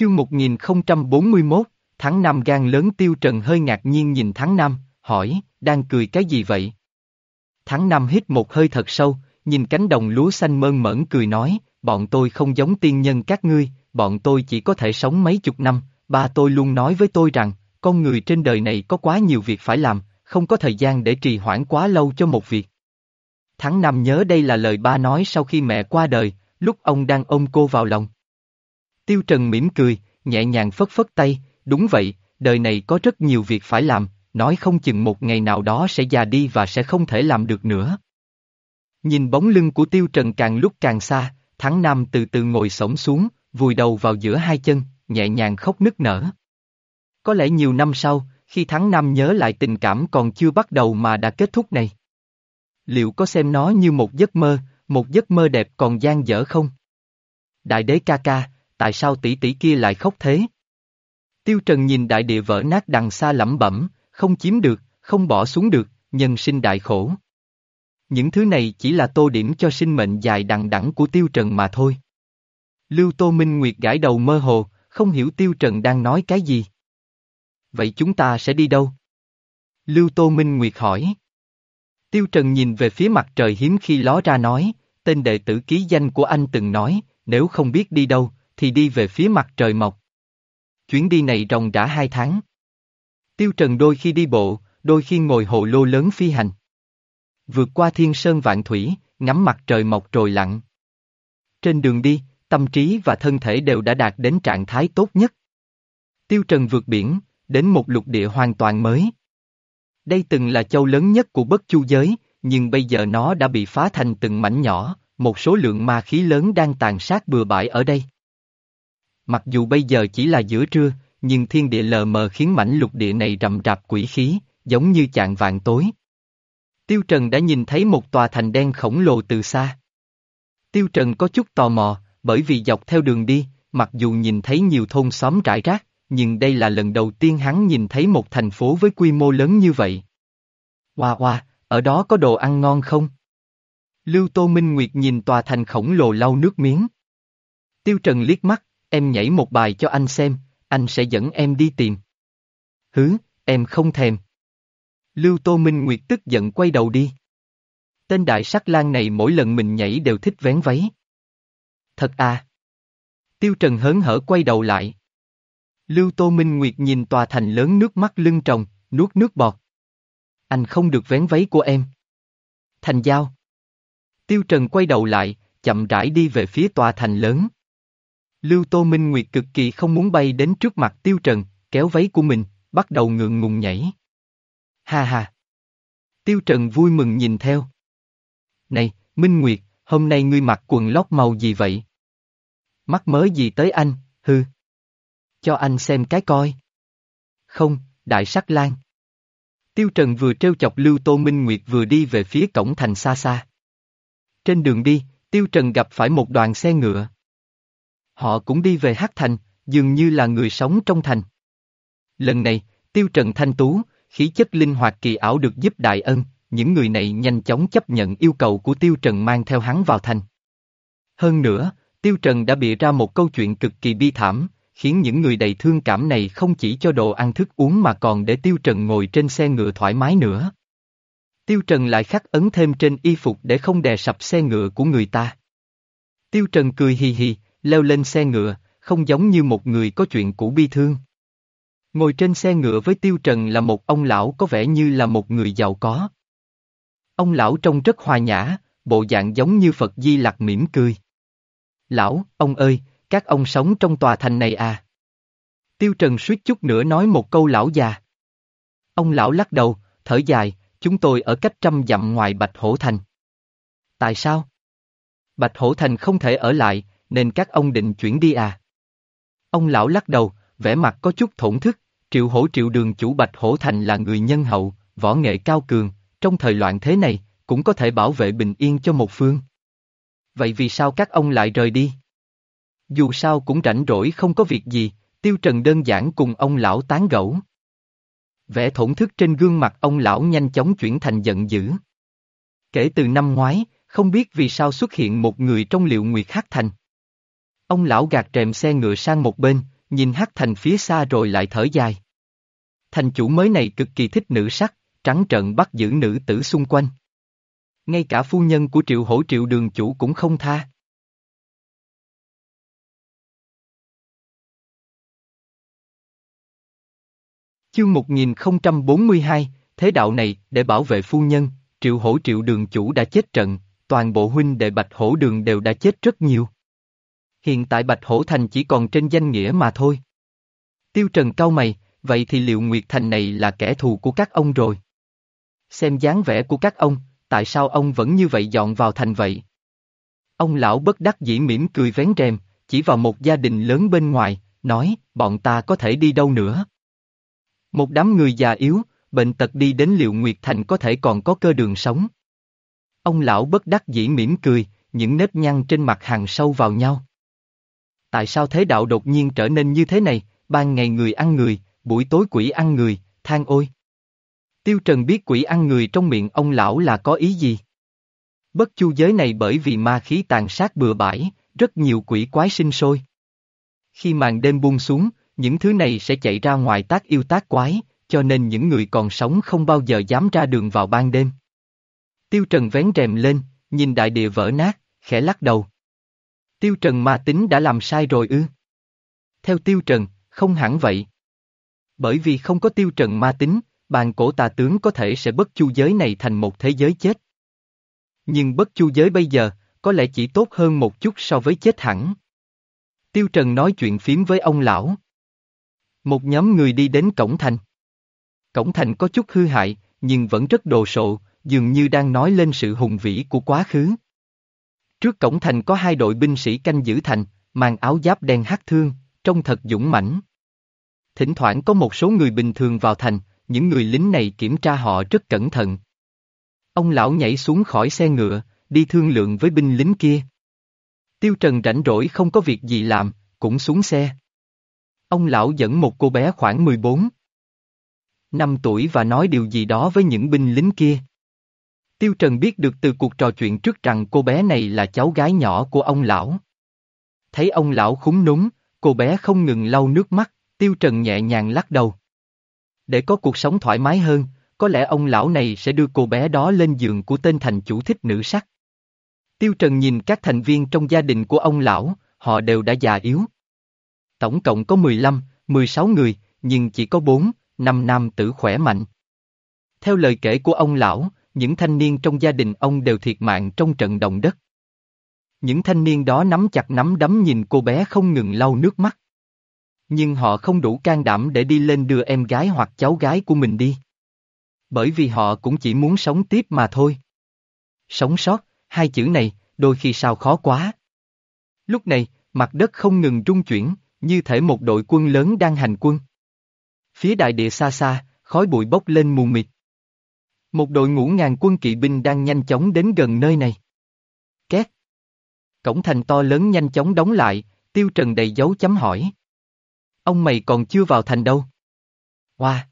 Chương 1041, tháng năm gan lớn tiêu trần hơi ngạc nhiên nhìn tháng năm, hỏi, đang cười cái gì vậy? Tháng năm hít một hơi thật sâu, nhìn cánh đồng lúa xanh mơn mởn cười nói, bọn tôi không giống tiên nhân các ngươi, bọn tôi chỉ có thể sống mấy chục năm, ba tôi luôn nói với tôi rằng, con người trên đời này có quá nhiều việc phải làm, không có thời gian để trì hoãn quá lâu cho một việc. Tháng năm nhớ đây là lời ba nói sau khi mẹ qua đời, lúc ông đang ôm cô vào lòng. Tiêu Trần mỉm cười, nhẹ nhàng phất phất tay, đúng vậy, đời này có rất nhiều việc phải làm, nói không chừng một ngày nào đó sẽ già đi và sẽ không thể làm được nữa. Nhìn bóng lưng của Tiêu Trần càng lúc càng xa, Thắng Nam từ từ ngồi sổng xuống, vùi đầu vào giữa hai chân, nhẹ nhàng khóc nức nở. Có lẽ nhiều năm sau, khi Thắng Nam nhớ lại tình cảm còn chưa bắt đầu mà đã kết thúc này. Liệu có xem nó như một giấc mơ, một giấc mơ đẹp còn gian dở không? Đại đế ca ca, tại sao tỷ tỷ kia lại khóc thế? Tiêu Trần nhìn đại địa vỡ nát đằng xa lẩm bẩm, không chiếm được, không bỏ xuống được, nhân sinh đại khổ. Những thứ này chỉ là tô điểm cho sinh mệnh dài đằng đẵng của Tiêu Trần mà thôi. Lưu Tô Minh Nguyệt gãi đầu mơ hồ, không hiểu Tiêu Trần đang nói cái gì. Vậy chúng ta sẽ đi đâu? Lưu Tô Minh Nguyệt hỏi. Tiêu Trần nhìn về phía mặt trời hiếm khi ló ra nói, tên đệ tử ký danh của anh từng nói, nếu không biết đi đâu, thì đi về phía mặt trời mọc. Chuyến đi này ròng rã hai tháng. Tiêu Trần đôi khi đi bộ, đôi khi ngồi hộ lô lớn phi hành. Vượt qua thiên sơn vạn thủy, ngắm mặt trời mọc rồi lặng. Trên đường đi, tâm trí và thân thể đều đã đạt đến trạng thái tốt nhất. Tiêu Trần vượt biển, đến một lục địa hoàn toàn mới. Đây từng là châu lớn nhất của bất chu giới, nhưng bây giờ nó đã bị phá thành từng mảnh nhỏ, một số lượng ma khí lớn đang tàn sát bừa bãi ở đây. Mặc dù bây giờ chỉ là giữa trưa, nhưng thiên địa lờ mờ khiến mảnh lục địa này rậm rạp quỷ khí, giống như chạng vạn tối. Tiêu Trần đã nhìn thấy một tòa thành đen khổng lồ từ xa. Tiêu Trần có chút tò mò, bởi vì dọc theo đường đi, mặc dù nhìn thấy nhiều thôn xóm rải rác, nhưng đây là lần đầu tiên hắn nhìn thấy một thành phố với quy mô lớn như vậy. Hoa hoa, ở đó có đồ ăn ngon không? Lưu Tô Minh Nguyệt nhìn tòa thành khổng lồ lau nước miếng. Tiêu Trần liếc mắt, em nhảy một bài cho anh xem, anh sẽ dẫn em đi tìm. Hứ, em không thèm. Lưu Tô Minh Nguyệt tức giận quay đầu đi. Tên đại sắc lang này mỗi lần mình nhảy đều thích vén váy. Thật à? Tiêu Trần hớn hở quay đầu lại. Lưu Tô Minh Nguyệt nhìn tòa thành lớn nước mắt lưng tròng, nuốt nước bọt. Anh không được vén váy của em. Thành giao. Tiêu Trần quay đầu lại, chậm rãi đi về phía tòa thành lớn. Lưu Tô Minh Nguyệt cực kỳ không muốn bay đến trước mặt Tiêu Trần, kéo váy của mình, bắt đầu ngượng ngùng nhảy. Ha ha! Tiêu Trần vui mừng nhìn theo. Này, Minh Nguyệt, hôm nay ngươi mặc quần lót màu gì vậy? Mắc mớ gì tới anh, hư? Cho anh xem cái coi. Không, đại sắc lan. Tiêu Trần vừa trêu chọc Lưu Tô Minh Nguyệt vừa đi về phía cổng thành xa xa. Trên đường đi, Tiêu Trần gặp phải một đoàn xe ngựa. Họ cũng đi về Hát Thành, dường như là người sống trong thành. Lần này, Tiêu Trần thanh tú, khí chất linh hoạt kỳ ảo được giúp đại ân, những người này nhanh chóng chấp nhận yêu cầu của Tiêu Trần mang theo hắn vào thành. Hơn nữa, Tiêu Trần đã bịa ra một câu chuyện cực kỳ bi thảm, khiến những người đầy thương cảm này không chỉ cho đồ ăn thức uống mà còn để Tiêu Trần ngồi trên xe ngựa thoải mái nữa. Tiêu Trần lại khắc ấn thêm trên y phục để không đè sập xe ngựa của người ta. Tiêu Trần cười hì hì, leo lên xe ngựa, không giống như một người có chuyện cũ bi thương. Ngồi trên xe ngựa với Tiêu Trần là một ông lão có vẻ như là một người giàu có. Ông lão trông rất hòa nhã, bộ dạng giống như Phật Di Lặc mỉm cười. Lão, ông ơi, các ông sống trong tòa thành này à? Tiêu Trần suýt chút nữa nói một câu lão già. Ông lão lắc đầu, thở dài, chúng tôi ở cách trăm dặm ngoài Bạch Hổ Thành. Tại sao? Bạch Hổ Thành không thể ở lại, nên các ông định chuyển đi à? Ông lão lắc đầu, vẻ mặt có chút thổn thức, triệu hổ triệu đường chủ Bạch Hổ Thành là người nhân hậu, võ nghệ cao cường, trong thời loạn thế này, cũng có thể bảo vệ bình yên cho một phương. Vậy vì sao các ông lại rời đi? Dù sao cũng rảnh rỗi không có việc gì, Tiêu Trần đơn giản cùng ông lão tán gẫu. Vẻ thổn thức trên gương mặt ông lão nhanh chóng chuyển thành giận dữ. Kể từ năm ngoái, không biết vì sao xuất hiện một người trong liệu nguyệt hắc thành. Ông lão gạt rèm xe ngựa sang một bên, nhìn Hắc Thành phía xa rồi lại thở dài. Thành chủ mới này cực kỳ thích nữ sắc, trắng trợn bắt giữ nữ tử xung quanh. Ngay cả phu nhân của triệu hổ triệu đường chủ cũng không tha. Chương 1042, thế đạo này, để bảo vệ phu nhân, triệu hổ triệu đường chủ đã chết trận, toàn bộ huynh đệ bạch hổ đường đều đã chết rất nhiều. Hiện tại bạch hổ thành chỉ còn trên danh nghĩa mà thôi. Tiêu trần cao mày, vậy thì liệu Nguyệt Thành này là kẻ thù của các ông rồi? Xem dáng vẻ của các ông, tại sao ông vẫn như vậy dọn vào thành vậy? Ông lão bất đắc dĩ mỉm cười vén rèm, chỉ vào một gia đình lớn bên ngoài, nói, bọn ta có thể đi đâu nữa? Một đám người già yếu, bệnh tật đi đến liệu Nguyệt Thành có thể còn có cơ đường sống. Ông lão bất đắc dĩ mỉm cười, những nếp nhăn trên mặt hàng sâu vào nhau. Tại sao thế đạo đột nhiên trở nên như thế này, ban ngày người ăn người, buổi tối quỷ ăn người, than ôi. Tiêu Trần biết quỷ ăn người trong miệng ông lão là có ý gì. Bất chu giới này bởi vì ma khí tàn sát bừa bãi, rất nhiều quỷ quái sinh sôi. Khi màn đêm buông xuống, những thứ này sẽ chạy ra ngoài tác yêu tác quái, cho nên những người còn sống không bao giờ dám ra đường vào ban đêm. Tiêu Trần vén rèm lên, nhìn đại địa vỡ nát, khẽ lắc đầu. Tiêu Trần ma tính đã làm sai rồi ư? Theo Tiêu Trần, không hẳn vậy. Bởi vì không có Tiêu Trần ma tính, bàn cổ tà tướng có thể sẽ bất chu giới này thành một thế giới chết. Nhưng bất chu giới bây giờ, có lẽ chỉ tốt hơn một chút so với chết hẳn. Tiêu Trần nói chuyện phím với ông lão. Một nhóm người đi đến cổng thành. Cổng thành có chút hư hại, nhưng vẫn rất đồ sộ, dường như đang nói lên sự hùng vĩ của quá khứ. Trước cổng thành có hai đội binh sĩ canh giữ thành, mang áo giáp đen hắc thương, trông thật dũng mãnh. Thỉnh thoảng có một số người bình thường vào thành, những người lính này kiểm tra họ rất cẩn thận. Ông lão nhảy xuống khỏi xe ngựa, đi thương lượng với binh lính kia. Tiêu Trần rảnh rỗi không có việc gì làm, cũng xuống xe. Ông lão dẫn một cô bé khoảng 14 năm tuổi và nói điều gì đó với những binh lính kia. Tiêu Trần biết được từ cuộc trò chuyện trước rằng cô bé này là cháu gái nhỏ của ông lão. Thấy ông lão khúng núng, cô bé không ngừng lau nước mắt, Tiêu Trần nhẹ nhàng lắc đầu. Để có cuộc sống thoải mái hơn, có lẽ ông lão này sẽ đưa cô bé đó lên giường của tên thành chủ thích nữ sắc. Tiêu Trần nhìn các thành viên trong gia đình của ông lão, họ đều đã già yếu. Tổng cộng có 15, 16 người, nhưng chỉ có 4, 5 nam tử khỏe mạnh. Theo lời kể của ông lão, những thanh niên trong gia đình ông đều thiệt mạng trong trận động đất. Những thanh niên đó nắm chặt nắm đấm nhìn cô bé không ngừng lau nước mắt. Nhưng họ không đủ can đảm để đi lên đưa em gái hoặc cháu gái của mình đi. Bởi vì họ cũng chỉ muốn sống tiếp mà thôi. Sống sót, hai chữ này, đôi khi sao khó quá. Lúc này, mặt đất không ngừng rung chuyển, như thể một đội quân lớn đang hành quân. Phía đại địa xa xa, khói bụi bốc lên mù mịt. Một đội ngũ ngàn quân kỵ binh đang nhanh chóng đến gần nơi này. Két. Cổng thành to lớn nhanh chóng đóng lại, tiêu trần đầy dấu chấm hỏi. Ông mày còn chưa vào thành đâu? Hoa. Wow.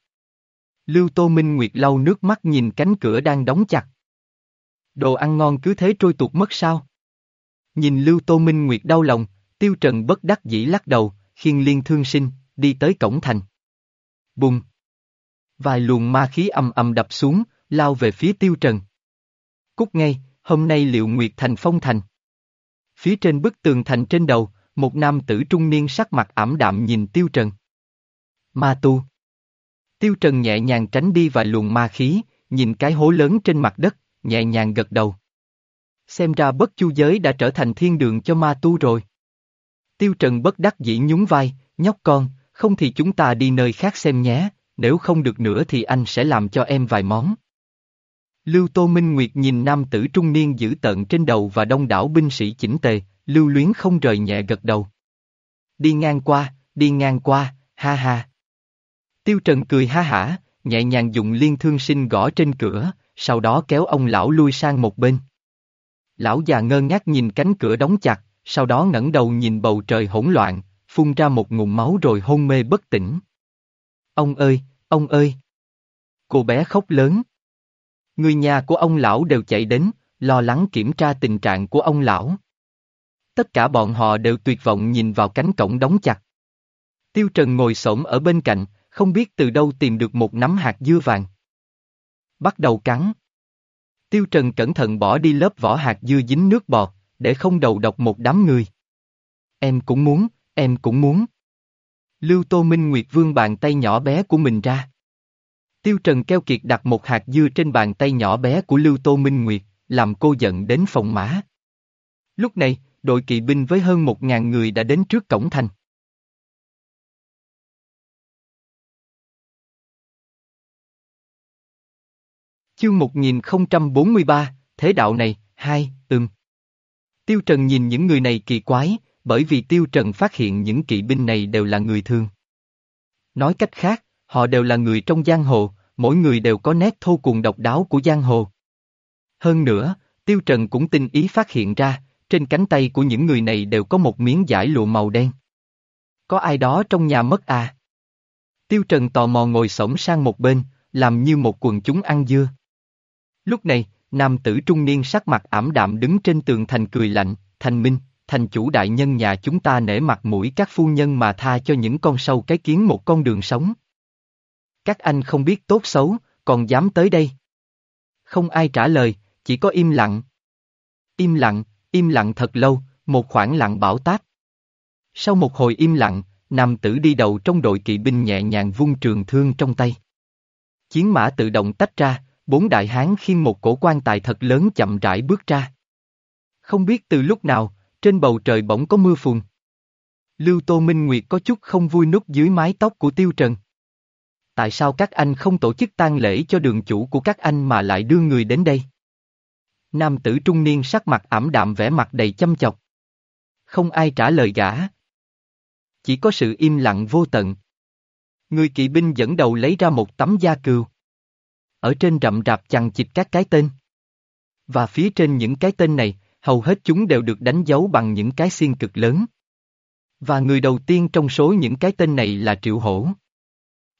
Lưu Tô Minh Nguyệt lau nước mắt nhìn cánh cửa đang đóng chặt. Đồ ăn ngon cứ thế trôi tuột mất sao? Nhìn Lưu Tô Minh Nguyệt đau lòng, Tiêu Trần bất đắc dĩ lắc đầu, khiên liên thương sinh, đi tới cổng thành. Bùng! Vài luồng ma khí âm âm đập xuống, lao về phía Tiêu Trần. Cút ngay, hôm nay liệu Nguyệt Thành phong thành. Phía trên bức tường thành trên đầu, một nam tử trung niên sắc mặt ảm đạm nhìn Tiêu Trần. Ma tu. Tiêu Trần nhẹ nhàng tránh đi vài luồng ma khí, nhìn cái hố lớn trên mặt đất, nhẹ nhàng gật đầu. Xem ra bất chu giới đã trở thành thiên đường cho ma tu rồi. Tiêu Trần bất đắc dĩ nhún vai, nhóc con, không thì chúng ta đi nơi khác xem nhé, nếu không được nữa thì anh sẽ làm cho em vài món. Lưu Tô Minh Nguyệt nhìn nam tử trung niên giữ tận trên đầu và đông đảo binh sĩ chỉnh tề, lưu luyến không rời nhẹ gật đầu. Đi ngang qua, đi ngang qua, ha ha. Tiêu Trần cười ha hả, nhẹ nhàng dùng liên thương sinh gõ trên cửa, sau đó kéo ông lão lui sang một bên. Lão già ngơ ngác nhìn cánh cửa đóng chặt, sau đó ngẩng đầu nhìn bầu trời hỗn loạn, phun ra một ngụm máu rồi hôn mê bất tỉnh. Ông ơi, ông ơi! Cô bé khóc lớn. Người nhà của ông lão đều chạy đến, lo lắng kiểm tra tình trạng của ông lão. Tất cả bọn họ đều tuyệt vọng nhìn vào cánh cổng đóng chặt. Tiêu Trần ngồi xổm ở bên cạnh, không biết từ đâu tìm được một nắm hạt dưa vàng. Bắt đầu cắn. Tiêu Trần cẩn thận bỏ đi lớp vỏ hạt dưa dính nước bọt, để không đầu độc một đám người. Em cũng muốn, em cũng muốn. Lưu Tô Minh Nguyệt vương bàn tay nhỏ bé của mình ra. Tiêu Trần keo kiệt đặt một hạt dưa trên bàn tay nhỏ bé của Lưu Tô Minh Nguyệt, làm cô giận đến phòng mã. Lúc này, đội kỵ binh với hơn một ngàn người đã đến trước cổng thành. Chương 1043, Thế đạo này, hai, ừm. Tiêu Trần nhìn những người này kỳ quái, bởi vì Tiêu Trần phát hiện những kỵ binh này đều là người thường. Nói cách khác, họ đều là người trong giang hồ, mỗi người đều có nét thô cùng độc đáo của giang hồ. Hơn nữa, Tiêu Trần cũng tinh ý phát hiện ra, trên cánh tay của những người này đều có một miếng giải lụa màu đen. Có ai đó trong nhà mất à? Tiêu Trần tò mò ngồi sổng sang một bên, làm như một quần chúng ăn dưa. Lúc này, nam tử trung niên sắc mặt ảm đạm đứng trên tường thành cười lạnh, thành minh, thành chủ đại nhân nhà chúng ta nể mặt mũi các phu nhân mà tha cho những con sâu cái kiến một con đường sống. Các anh không biết tốt xấu, còn dám tới đây. Không ai trả lời, chỉ có im lặng. Im lặng, im lặng thật lâu, một khoảng lặng bảo táp. Sau một hồi im lặng, nam tử đi đầu trong đội kỵ binh nhẹ nhàng vung trường thương trong tay. Chiến mã tự động tách ra, bốn đại hán khiêng một cổ quan tài thật lớn chậm rãi bước ra. Không biết từ lúc nào, trên bầu trời bỗng có mưa phùn. Lưu Tô Minh Nguyệt có chút không vui nút dưới mái tóc của Tiêu Trần. Tại sao các anh không tổ chức tang lễ cho đường chủ của các anh mà lại đưa người đến đây? Nam tử trung niên sắc mặt ảm đạm vẻ mặt đầy chăm chọc. Không ai trả lời gã. Chỉ có sự im lặng vô tận. Người kỵ binh dẫn đầu lấy ra một tấm da cừu. Ở trên rậm rạp chằng chịt các cái tên. Và phía trên những cái tên này, hầu hết chúng đều được đánh dấu bằng những cái xiên cực lớn. Và người đầu tiên trong số những cái tên này là Triệu Hổ.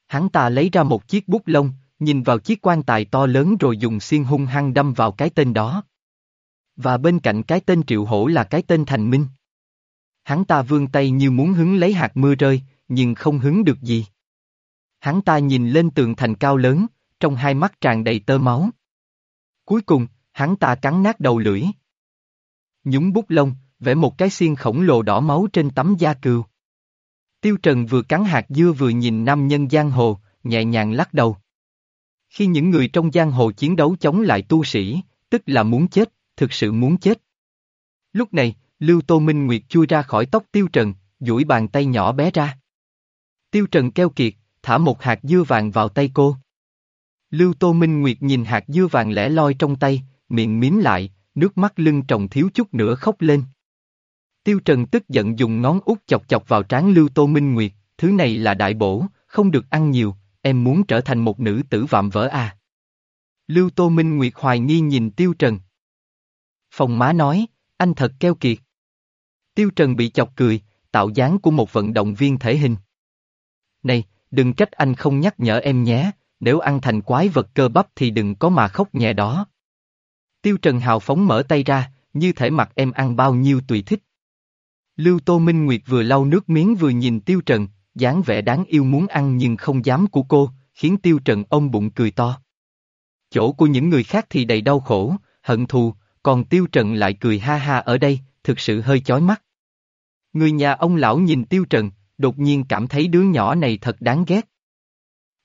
Hắn ta lấy ra một chiếc bút lông, nhìn vào chiếc quan tài to lớn rồi dùng xiên hung hăng đâm vào cái tên đó. Và bên cạnh cái tên Triệu Hổ là cái tên Thành Minh. Hắn ta vươn tay như muốn hứng lấy hạt mưa rơi, nhưng không hứng được gì. Hắn ta nhìn lên tường thành cao lớn, trong hai mắt tràn đầy tơ máu. Cuối cùng, hắn ta cắn nát đầu lưỡi. Nhúng bút lông, vẽ một cái xiên khổng lồ đỏ máu trên tấm da cừu. Tiêu Trần vừa cắn hạt dưa vừa nhìn nam nhân giang hồ, nhẹ nhàng lắc đầu. Khi những người trong giang hồ chiến đấu chống lại tu sĩ, tức là muốn chết, thực sự muốn chết. Lúc này, Lưu Tô Minh Nguyệt chui ra khỏi tóc Tiêu Trần, duỗi bàn tay nhỏ bé ra. Tiêu Trần keo kiệt, thả một hạt dưa vàng vào tay cô. Lưu Tô Minh Nguyệt nhìn hạt dưa vàng lẻ loi trong tay, miệng miếm lại, nước mắt lưng tròng thiếu chút nữa khóc lên. Tiêu Trần tức giận dùng ngón út chọc chọc vào trán Lưu Tô Minh Nguyệt, thứ này là đại bổ, không được ăn nhiều, em muốn trở thành một nữ tử vạm vỡ à. Lưu Tô Minh Nguyệt hoài nghi nhìn Tiêu Trần. Phòng má nói, anh thật keo kiệt. Tiêu Trần bị chọc cười, tạo dáng của một vận động viên thể hình. Này, đừng trách anh không nhắc nhở em nhé, nếu ăn thành quái vật cơ bắp thì đừng có mà khóc nhẹ đó. Tiêu Trần hào phóng mở tay ra, như thể mặt em ăn bao nhiêu tùy thích. Lưu Tô Minh Nguyệt vừa lau nước miếng vừa nhìn Tiêu Trần, dáng vẻ đáng yêu muốn ăn nhưng không dám của cô, khiến Tiêu Trần ôm bụng cười to. Chỗ của những người khác thì đầy đau khổ, hận thù, còn Tiêu Trần lại cười ha ha ở đây, thực sự hơi chói mắt. Người nhà ông lão nhìn Tiêu Trần, đột nhiên cảm thấy đứa nhỏ này thật đáng ghét.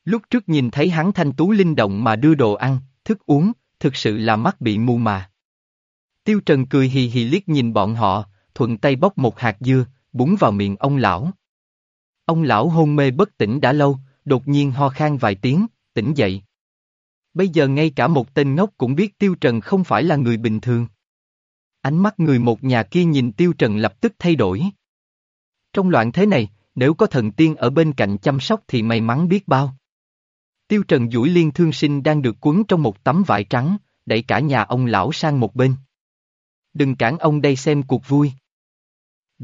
Lúc trước nhìn thấy hắn thanh tú linh động mà đưa đồ ăn, thức uống, thực sự là mắt bị mù mà. Tiêu Trần cười hì hì liếc nhìn bọn họ, thuận tay bóc một hạt dưa, búng vào miệng ông lão. Ông lão hôn mê bất tỉnh đã lâu, đột nhiên ho khan vài tiếng, tỉnh dậy. Bây giờ ngay cả một tên ngốc cũng biết Tiêu Trần không phải là người bình thường. Ánh mắt người một nhà kia nhìn Tiêu Trần lập tức thay đổi. Trong loạn thế này, nếu có thần tiên ở bên cạnh chăm sóc thì may mắn biết bao. Tiêu Trần duỗi liên thương sinh đang được cuốn trong một tấm vải trắng, đẩy cả nhà ông lão sang một bên. Đừng cản ông đây xem cuộc vui.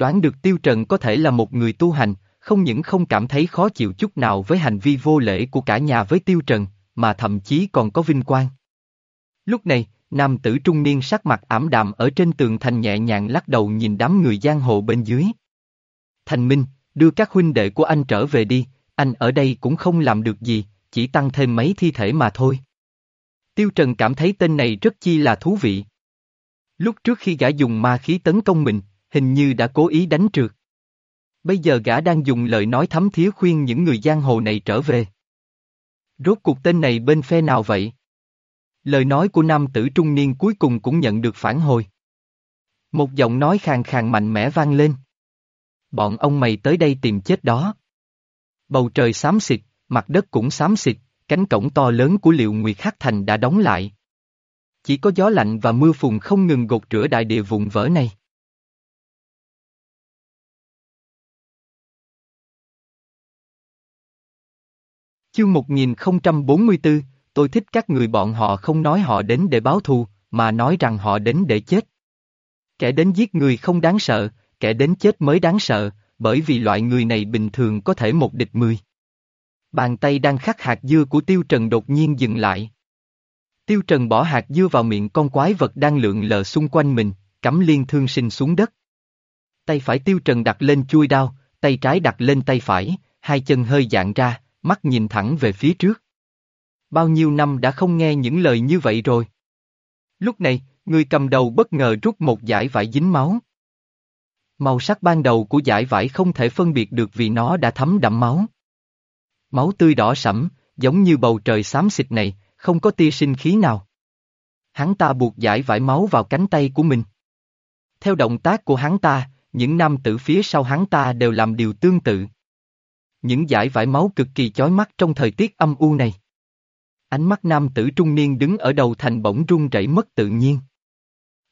Đoán được Tiêu Trần có thể là một người tu hành, không những không cảm thấy khó chịu chút nào với hành vi vô lễ của cả nhà với Tiêu Trần, mà thậm chí còn có vinh quang. Lúc này, nam tử trung niên sắc mặt ảm đạm ở trên tường thành nhẹ nhàng lắc đầu nhìn đám người giang hồ bên dưới. Thành Minh, đưa các huynh đệ của anh trở về đi, anh ở đây cũng không làm được gì, chỉ tăng thêm mấy thi thể mà thôi. Tiêu Trần cảm thấy tên này rất chi là thú vị. Lúc trước khi gã dùng ma khí tấn công mình, hình như đã cố ý đánh trượt. Bây giờ gã đang dùng lời nói thấm thía khuyên những người giang hồ này trở về. Rốt cuộc tên này bên phe nào vậy? Lời nói của nam tử trung niên cuối cùng cũng nhận được phản hồi. Một giọng nói khàn khàn mạnh mẽ vang lên. Bọn ông mày tới đây tìm chết đó. Bầu trời xám xịt, mặt đất cũng xám xịt, cánh cổng to lớn của liệu Nguyệt Hắc Thành đã đóng lại. Chỉ có gió lạnh và mưa phùn không ngừng gột rửa đại địa vùng vỡ này. Chương 1044, tôi thích các người bọn họ không nói họ đến để báo thù, mà nói rằng họ đến để chết. Kẻ đến giết người không đáng sợ, kẻ đến chết mới đáng sợ, bởi vì loại người này bình thường có thể một địch mười. Bàn tay đang khắc hạt dưa của Tiêu Trần đột nhiên dừng lại. Tiêu Trần bỏ hạt dưa vào miệng con quái vật đang lượn lờ xung quanh mình, cắm liên thương sinh xuống đất. Tay phải Tiêu Trần đặt lên chui đao, tay trái đặt lên tay phải, hai chân hơi dạng ra, mắt nhìn thẳng về phía trước. Bao nhiêu năm đã không nghe những lời như vậy rồi. Lúc này, người cầm đầu bất ngờ rút một giải vải dính máu. Màu sắc ban đầu của giải vải không thể phân biệt được vì nó đã thấm đậm máu. Máu tươi đỏ sẫm, giống như bầu trời xám xịt này, không có tia sinh khí nào. Hắn ta buộc giải vải máu vào cánh tay của mình. Theo động tác của hắn ta, những nam tử phía sau hắn ta đều làm điều tương tự. Những giải vải máu cực kỳ chói mắt trong thời tiết âm u này. Ánh mắt nam tử trung niên đứng ở đầu thành bỗng run rẩy mất tự nhiên.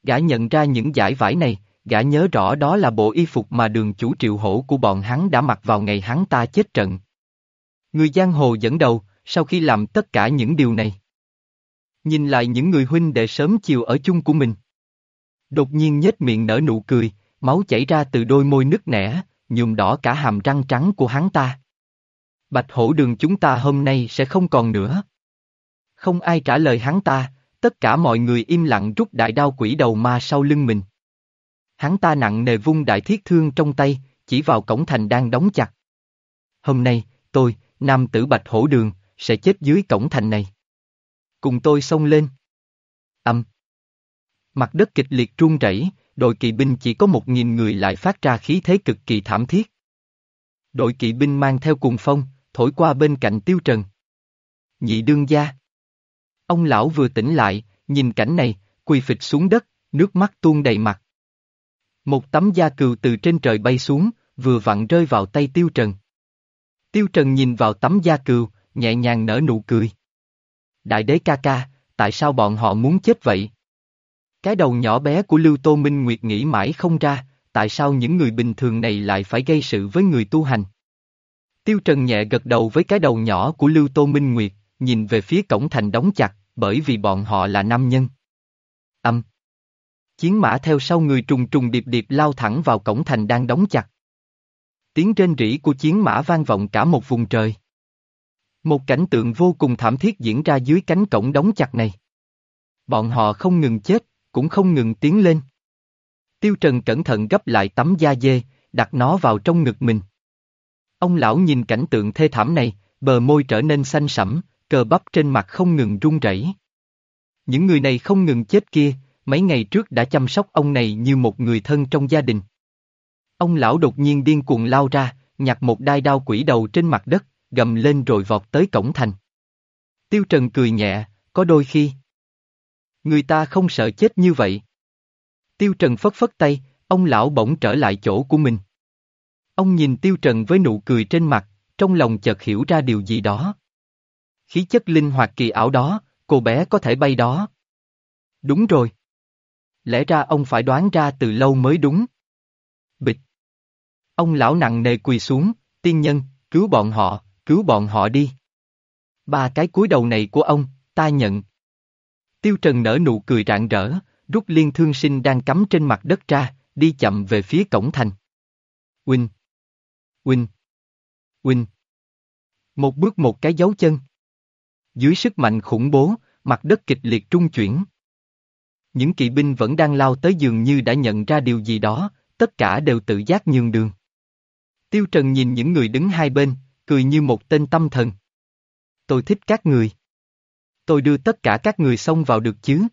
Gã nhận ra những giải vải này, gã nhớ rõ đó là bộ y phục mà đường chủ triệu hổ của bọn hắn đã mặc vào ngày hắn ta chết trận. Người giang hồ dẫn đầu, sau khi làm tất cả những điều này. Nhìn lại những người huynh đệ sớm chiều ở chung của mình. Đột nhiên nhếch miệng nở nụ cười, máu chảy ra từ đôi môi nứt nẻ, nhuộm đỏ cả hàm răng trắng của hắn ta. Bạch hổ đường chúng ta hôm nay sẽ không còn nữa. Không ai trả lời hắn ta, tất cả mọi người im lặng rút đại đao quỷ đầu ma sau lưng mình. Hắn ta nặng nề vung đại thiết thương trong tay, chỉ vào cổng thành đang đóng chặt. Hôm nay, tôi, nam tử bạch hổ đường, sẽ chết dưới cổng thành này. Cùng tôi xông lên. Âm. Mặt đất kịch liệt rung rẩy, đội kỵ binh chỉ có một nghìn người lại phát ra khí thế cực kỳ thảm thiết. Đội kỵ binh mang theo cùng phong, thổi qua bên cạnh tiêu trần. Nhị đương gia. Ông lão vừa tỉnh lại, nhìn cảnh này, quỳ phịch xuống đất, nước mắt tuôn đầy mặt. Một tấm da cừu từ trên trời bay xuống, vừa vặn rơi vào tay tiêu trần. Tiêu trần nhìn vào tấm da cừu, nhẹ nhàng nở nụ cười. Đại đế ca ca, tại sao bọn họ muốn chết vậy? Cái đầu nhỏ bé của Lưu Tô Minh Nguyệt nghĩ mãi không ra, tại sao những người bình thường này lại phải gây sự với người tu hành? Tiêu Trần nhẹ gật đầu với cái đầu nhỏ của Lưu Tô Minh Nguyệt, nhìn về phía cổng thành đóng chặt, bởi vì bọn họ là nam nhân. Âm. Chiến mã theo sau người trùng trùng điệp điệp lao thẳng vào cổng thành đang đóng chặt. Tiếng trên rỉ của chiến mã vang vọng cả một vùng trời. Một cảnh tượng vô cùng thảm thiết diễn ra dưới cánh cổng đóng chặt này. Bọn họ không ngừng chết, cũng không ngừng tiến lên. Tiêu Trần cẩn thận gấp lại tấm da dê, đặt nó vào trong ngực mình. Ông lão nhìn cảnh tượng thê thảm này, bờ môi trở nên xanh sẫm, cờ bắp trên mặt không ngừng run rẩy. Những người này không ngừng chết kia, mấy ngày trước đã chăm sóc ông này như một người thân trong gia đình. Ông lão đột nhiên điên cuồng lao ra, nhặt một đai đao quỷ đầu trên mặt đất, gầm lên rồi vọt tới cổng thành. Tiêu Trần cười nhẹ, có đôi khi. Người ta không sợ chết như vậy. Tiêu Trần phất phất tay, ông lão bỗng trở lại chỗ của mình. Ông nhìn Tiêu Trần với nụ cười trên mặt, trong lòng chợt hiểu ra điều gì đó. Khí chất linh hoạt kỳ ảo đó, cô bé có thể bay đó. Đúng rồi. Lẽ ra ông phải đoán ra từ lâu mới đúng. Bịch. Ông lão nặng nề quỳ xuống, tiên nhân, cứu bọn họ, cứu bọn họ đi. Ba cái cúi đầu này của ông, ta nhận. Tiêu Trần nở nụ cười rạng rỡ, rút liên thương sinh đang cắm trên mặt đất ra, đi chậm về phía cổng thành. Huynh! Huynh! Huynh! Một bước một cái dấu chân. Dưới sức mạnh khủng bố, mặt đất kịch liệt trung chuyển. Những kỵ binh vẫn đang lao tới dường như đã nhận ra điều gì đó, tất cả đều tự giác nhường đường. Tiêu Trần nhìn những người đứng hai bên, cười như một tên tâm thần. Tôi thích các người. Tôi đưa tất cả các người xông vào được chứ.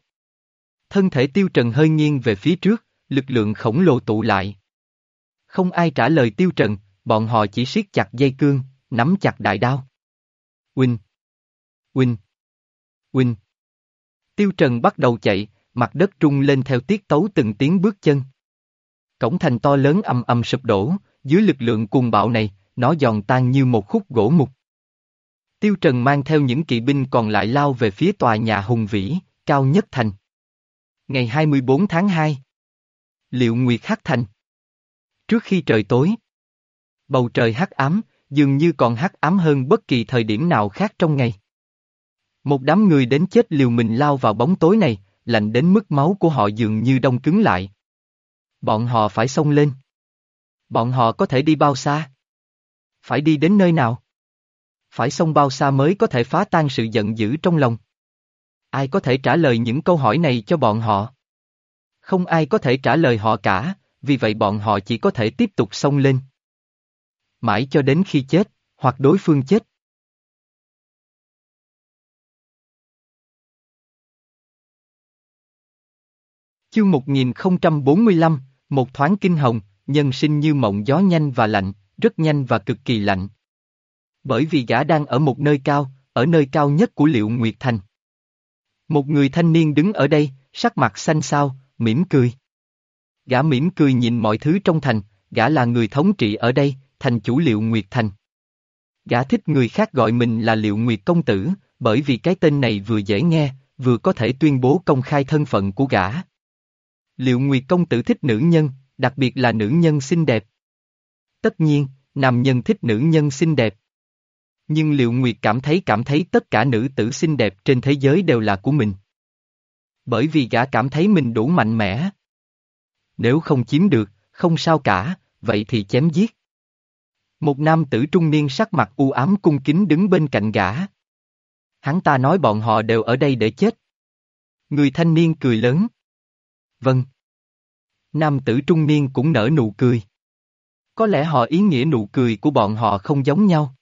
Thân thể Tiêu Trần hơi nghiêng về phía trước, lực lượng khổng lồ tụ lại. Không ai trả lời Tiêu Trần, bọn họ chỉ siết chặt dây cương, nắm chặt đại đao. Huynh! Huynh! Huynh! Tiêu Trần bắt đầu chạy, mặt đất trung lên theo tiết tấu từng tiếng bước chân. Cổng thành to lớn âm âm sụp đổ, dưới lực lượng cuồng bạo này, nó giòn tan như một khúc gỗ mục. Tiêu Trần mang theo những kỵ binh còn lại lao về phía tòa nhà hùng vĩ, cao nhất thành. Ngày 24 tháng 2 Liệu Nguyệt Hắc Thành Trước khi trời tối Bầu trời hắc ám, dường như còn hắc ám hơn bất kỳ thời điểm nào khác trong ngày. Một đám người đến chết liều mình lao vào bóng tối này, lạnh đến mức máu của họ dường như đông cứng lại. Bọn họ phải xông lên. Bọn họ có thể đi bao xa? Phải đi đến nơi nào? Phải xông bao xa mới có thể phá tan sự giận dữ trong lòng? Ai có thể trả lời những câu hỏi này cho bọn họ? Không ai có thể trả lời họ cả, vì vậy bọn họ chỉ có thể tiếp tục xông lên. Mãi cho đến khi chết, hoặc đối phương chết. Chương 1045, một thoáng kinh hồng, nhân sinh như mộng gió nhanh và lạnh, rất nhanh và cực kỳ lạnh. Bởi vì gã đang ở một nơi cao, ở nơi cao nhất của liệu Nguyệt Thành. Một người thanh niên đứng ở đây, sắc mặt xanh xao, mỉm cười. Gã mỉm cười nhìn mọi thứ trong thành, gã là người thống trị ở đây, thành chủ liệu Nguyệt Thành. Gã thích người khác gọi mình là liệu Nguyệt Công Tử, bởi vì cái tên này vừa dễ nghe, vừa có thể tuyên bố công khai thân phận của gã. Liệu Nguyệt Công Tử thích nữ nhân, đặc biệt là nữ nhân xinh đẹp. Tất nhiên, nam nhân thích nữ nhân xinh đẹp. Nhưng Liệu Nguyệt cảm thấy cảm thấy tất cả nữ tử xinh đẹp trên thế giới đều là của mình. Bởi vì gã cảm thấy mình đủ mạnh mẽ. Nếu không chiếm được, không sao cả, vậy thì chém giết. Một nam tử trung niên sắc mặt u ám cung kính đứng bên cạnh gã. Hắn ta nói bọn họ đều ở đây để chết. Người thanh niên cười lớn. Vâng. Nam tử trung niên cũng nở nụ cười. Có lẽ họ ý nghĩa nụ cười của bọn họ không giống nhau.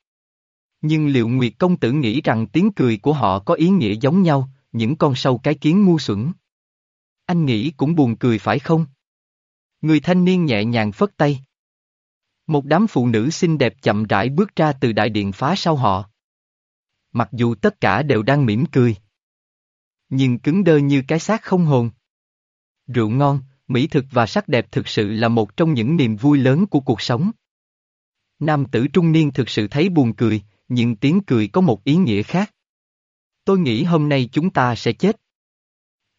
Nhưng liệu Nguyệt Công Tử nghĩ rằng tiếng cười của họ có ý nghĩa giống nhau, những con sâu cái kiến ngu xuẩn? Anh nghĩ cũng buồn cười phải không? Người thanh niên nhẹ nhàng phất tay. Một đám phụ nữ xinh đẹp chậm rãi bước ra từ đại điện phá sau họ. Mặc dù tất cả đều đang mỉm cười. Nhưng cứng đơ như cái xác không hồn. Rượu ngon, mỹ thực và sắc đẹp thực sự là một trong những niềm vui lớn của cuộc sống. Nam tử trung niên thực sự thấy buồn cười, nhưng tiếng cười có một ý nghĩa khác. Tôi nghĩ hôm nay chúng ta sẽ chết.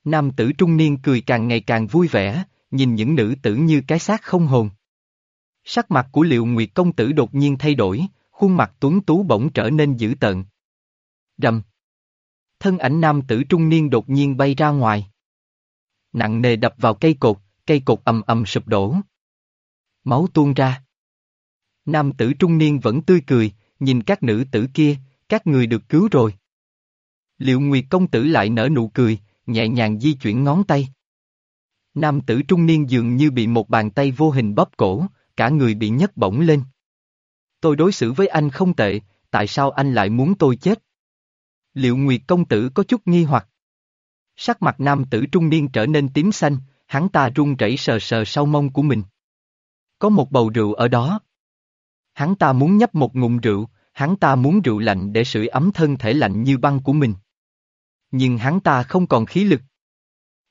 Nam tử trung niên cười càng ngày càng vui vẻ, nhìn những nữ tử như cái xác không hồn. Sắc mặt của liệu nguyệt công tử đột nhiên thay đổi, khuôn mặt tuấn tú bỗng trở nên dữ tợn. Rầm. Thân ảnh nam tử trung niên đột nhiên bay ra ngoài. Nặng nề đập vào cây cột, cây cột ầm ầm sụp đổ. Máu tuôn ra. Nam tử trung niên vẫn tươi cười, nhìn các nữ tử kia, các người được cứu rồi. Liệu Nguyệt công tử lại nở nụ cười, nhẹ nhàng di chuyển ngón tay. Nam tử trung niên dường như bị một bàn tay vô hình bóp cổ, cả người bị nhấc bổng lên. Tôi đối xử với anh không tệ, tại sao anh lại muốn tôi chết? Liệu Nguyệt công tử có chút nghi hoặc? Sắc mặt nam tử trung niên trở nên tím xanh, hắn ta run rẩy sờ sờ sau mông của mình. Có một bầu rượu ở đó. Hắn ta muốn nhấp một ngụm rượu, hắn ta muốn rượu lạnh để sưởi ấm thân thể lạnh như băng của mình. Nhưng hắn ta không còn khí lực.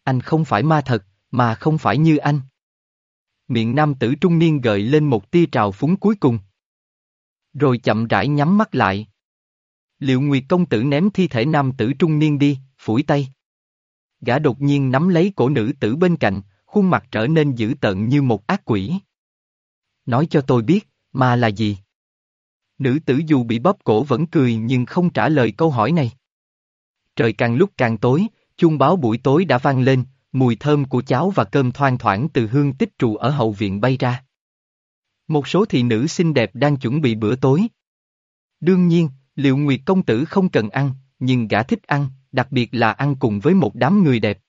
Anh không phải ma thật, mà không phải như anh. Miệng nam tử trung niên gợi lên một tia trào phúng cuối cùng. Rồi chậm rãi nhắm mắt lại. Liệu Nguyệt công tử ném thi thể nam tử trung niên đi, phủi tay. Gã đột nhiên nắm lấy cổ nữ tử bên cạnh, khuôn mặt trở nên dữ tợn như một ác quỷ. Nói cho tôi biết, ma là gì? Nữ tử dù bị bóp cổ vẫn cười nhưng không trả lời câu hỏi này. Trời càng lúc càng tối, chuông báo buổi tối đã vang lên, mùi thơm của cháo và cơm thoang thoảng từ hương tích trụ ở hậu viện bay ra. Một số thị nữ xinh đẹp đang chuẩn bị bữa tối. Đương nhiên, liệu Nguyệt công tử không cần ăn, nhưng gã thích ăn, đặc biệt là ăn cùng với một đám người đẹp.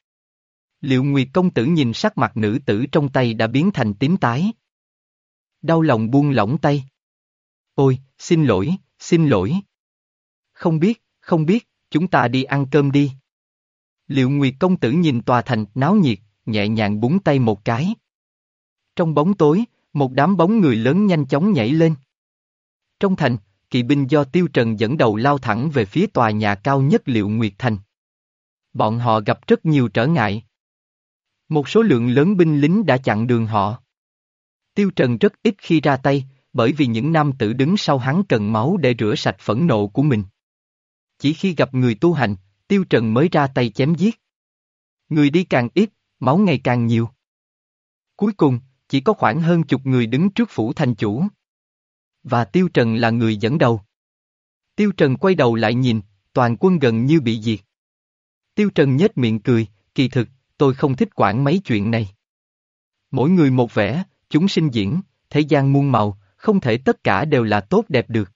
Liệu Nguyệt công tử nhìn sắc mặt nữ tử trong tay đã biến thành tím tái. Đau lòng buông lỏng tay. Ôi, xin lỗi, xin lỗi. Không biết, không biết, chúng ta đi ăn cơm đi. Liệu Nguyệt công tử nhìn tòa thành náo nhiệt, nhẹ nhàng búng tay một cái. Trong bóng tối, một đám bóng người lớn nhanh chóng nhảy lên. Trong thành, kỵ binh do Tiêu Trần dẫn đầu lao thẳng về phía tòa nhà cao nhất Liệu Nguyệt Thành. Bọn họ gặp rất nhiều trở ngại. Một số lượng lớn binh lính đã chặn đường họ. Tiêu Trần rất ít khi ra tay, bởi vì những nam tử đứng sau hắn cần máu để rửa sạch phẫn nộ của mình. Chỉ khi gặp người tu hành, Tiêu Trần mới ra tay chém giết. Người đi càng ít, máu ngày càng nhiều. Cuối cùng, chỉ có khoảng hơn chục người đứng trước phủ thành chủ. Và Tiêu Trần là người dẫn đầu. Tiêu Trần quay đầu lại nhìn, toàn quân gần như bị diệt. Tiêu Trần nhếch miệng cười, kỳ thực, tôi không thích quản mấy chuyện này. Mỗi người một vẻ, chúng sinh diễn, thế gian muôn màu, không thể tất cả đều là tốt đẹp được.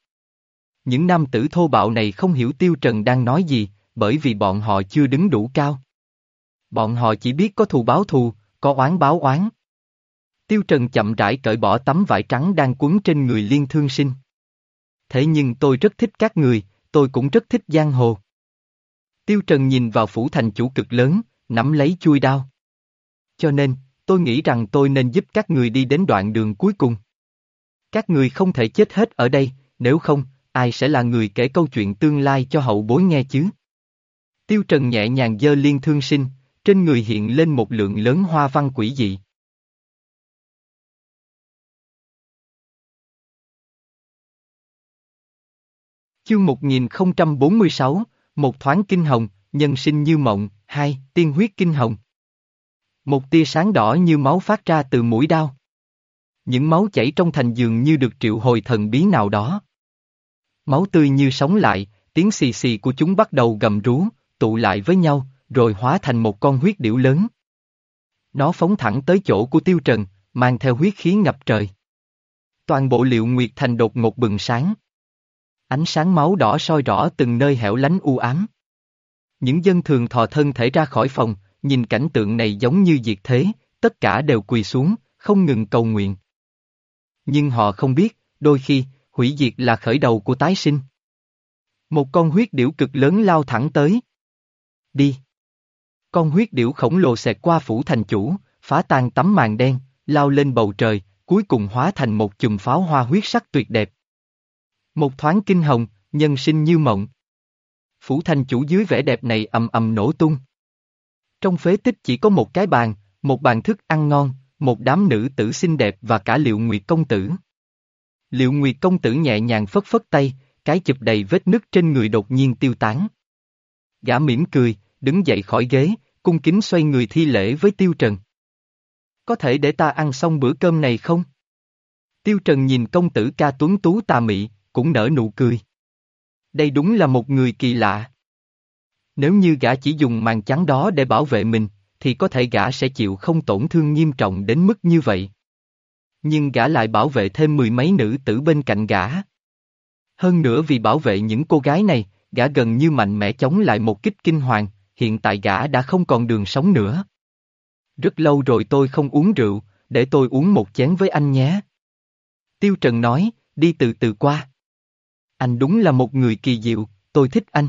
Những nam tử thô bạo này không hiểu Tiêu Trần đang nói gì, bởi vì bọn họ chưa đứng đủ cao. Bọn họ chỉ biết có thù báo thù, có oán báo oán. Tiêu Trần chậm rãi cởi bỏ tấm vải trắng đang quấn trên người liên thương sinh. Thế nhưng tôi rất thích các người, tôi cũng rất thích giang hồ. Tiêu Trần nhìn vào phủ thành chủ cực lớn, nắm lấy chui đao. Cho nên, tôi nghĩ rằng tôi nên giúp các người đi đến đoạn đường cuối cùng. Các người không thể chết hết ở đây, nếu không, ai sẽ là người kể câu chuyện tương lai cho hậu bối nghe chứ? Tiêu Trần nhẹ nhàng dơ liên thương sinh, trên người hiện lên một lượng lớn hoa văn quỷ dị. Chương 1046, một thoáng kinh hồng, nhân sinh như mộng, hai, tiên huyết kinh hồng. Một tia sáng đỏ như máu phát ra từ mũi đao. Những máu chảy trong thành giường như được triệu hồi thần bí nào đó. Máu tươi như sống lại, tiếng xì xì của chúng bắt đầu gầm rú, tụ lại với nhau, rồi hóa thành một con huyết điểu lớn. Nó phóng thẳng tới chỗ của tiêu trần, mang theo huyết khí ngập trời. Toàn bộ liệu nguyệt thành đột ngột bừng sáng. Ánh sáng máu đỏ soi rõ từng nơi hẻo lánh u ám. Những dân thường thò thân thể ra khỏi phòng, nhìn cảnh tượng này giống như diệt thế, tất cả đều quỳ xuống, không ngừng cầu nguyện. Nhưng họ không biết, đôi khi, hủy diệt là khởi đầu của tái sinh. Một con huyết điểu cực lớn lao thẳng tới. Đi. Con huyết điểu khổng lồ xẹt qua phủ thành chủ, phá tan tấm màn đen, lao lên bầu trời, cuối cùng hóa thành một chùm pháo hoa huyết sắc tuyệt đẹp. Một thoáng kinh hồng, nhân sinh như mộng. Phủ thành chủ dưới vẻ đẹp này ầm ầm nổ tung. Trong phế tích chỉ có một cái bàn, một bàn thức ăn ngon, một đám nữ tử xinh đẹp và cả liệu nguyệt công tử. Liệu nguyệt công tử nhẹ nhàng phất phất tay, cái chụp đầy vết nứt trên người đột nhiên tiêu tán. Gã mỉm cười, đứng dậy khỏi ghế, cung kính xoay người thi lễ với Tiêu Trần. Có thể để ta ăn xong bữa cơm này không? Tiêu Trần nhìn công tử ca tuấn tú tà mị, cũng nở nụ cười. Đây đúng là một người kỳ lạ. Nếu như gã chỉ dùng màn trắng đó để bảo vệ mình, thì có thể gã sẽ chịu không tổn thương nghiêm trọng đến mức như vậy. Nhưng gã lại bảo vệ thêm mười mấy nữ tử bên cạnh gã. Hơn nữa vì bảo vệ những cô gái này, gã gần như mạnh mẽ chống lại một kích kinh hoàng, hiện tại gã đã không còn đường sống nữa. Rất lâu rồi tôi không uống rượu, để tôi uống một chén với anh nhé. Tiêu Trần nói, đi từ từ qua. Anh đúng là một người kỳ diệu, tôi thích anh.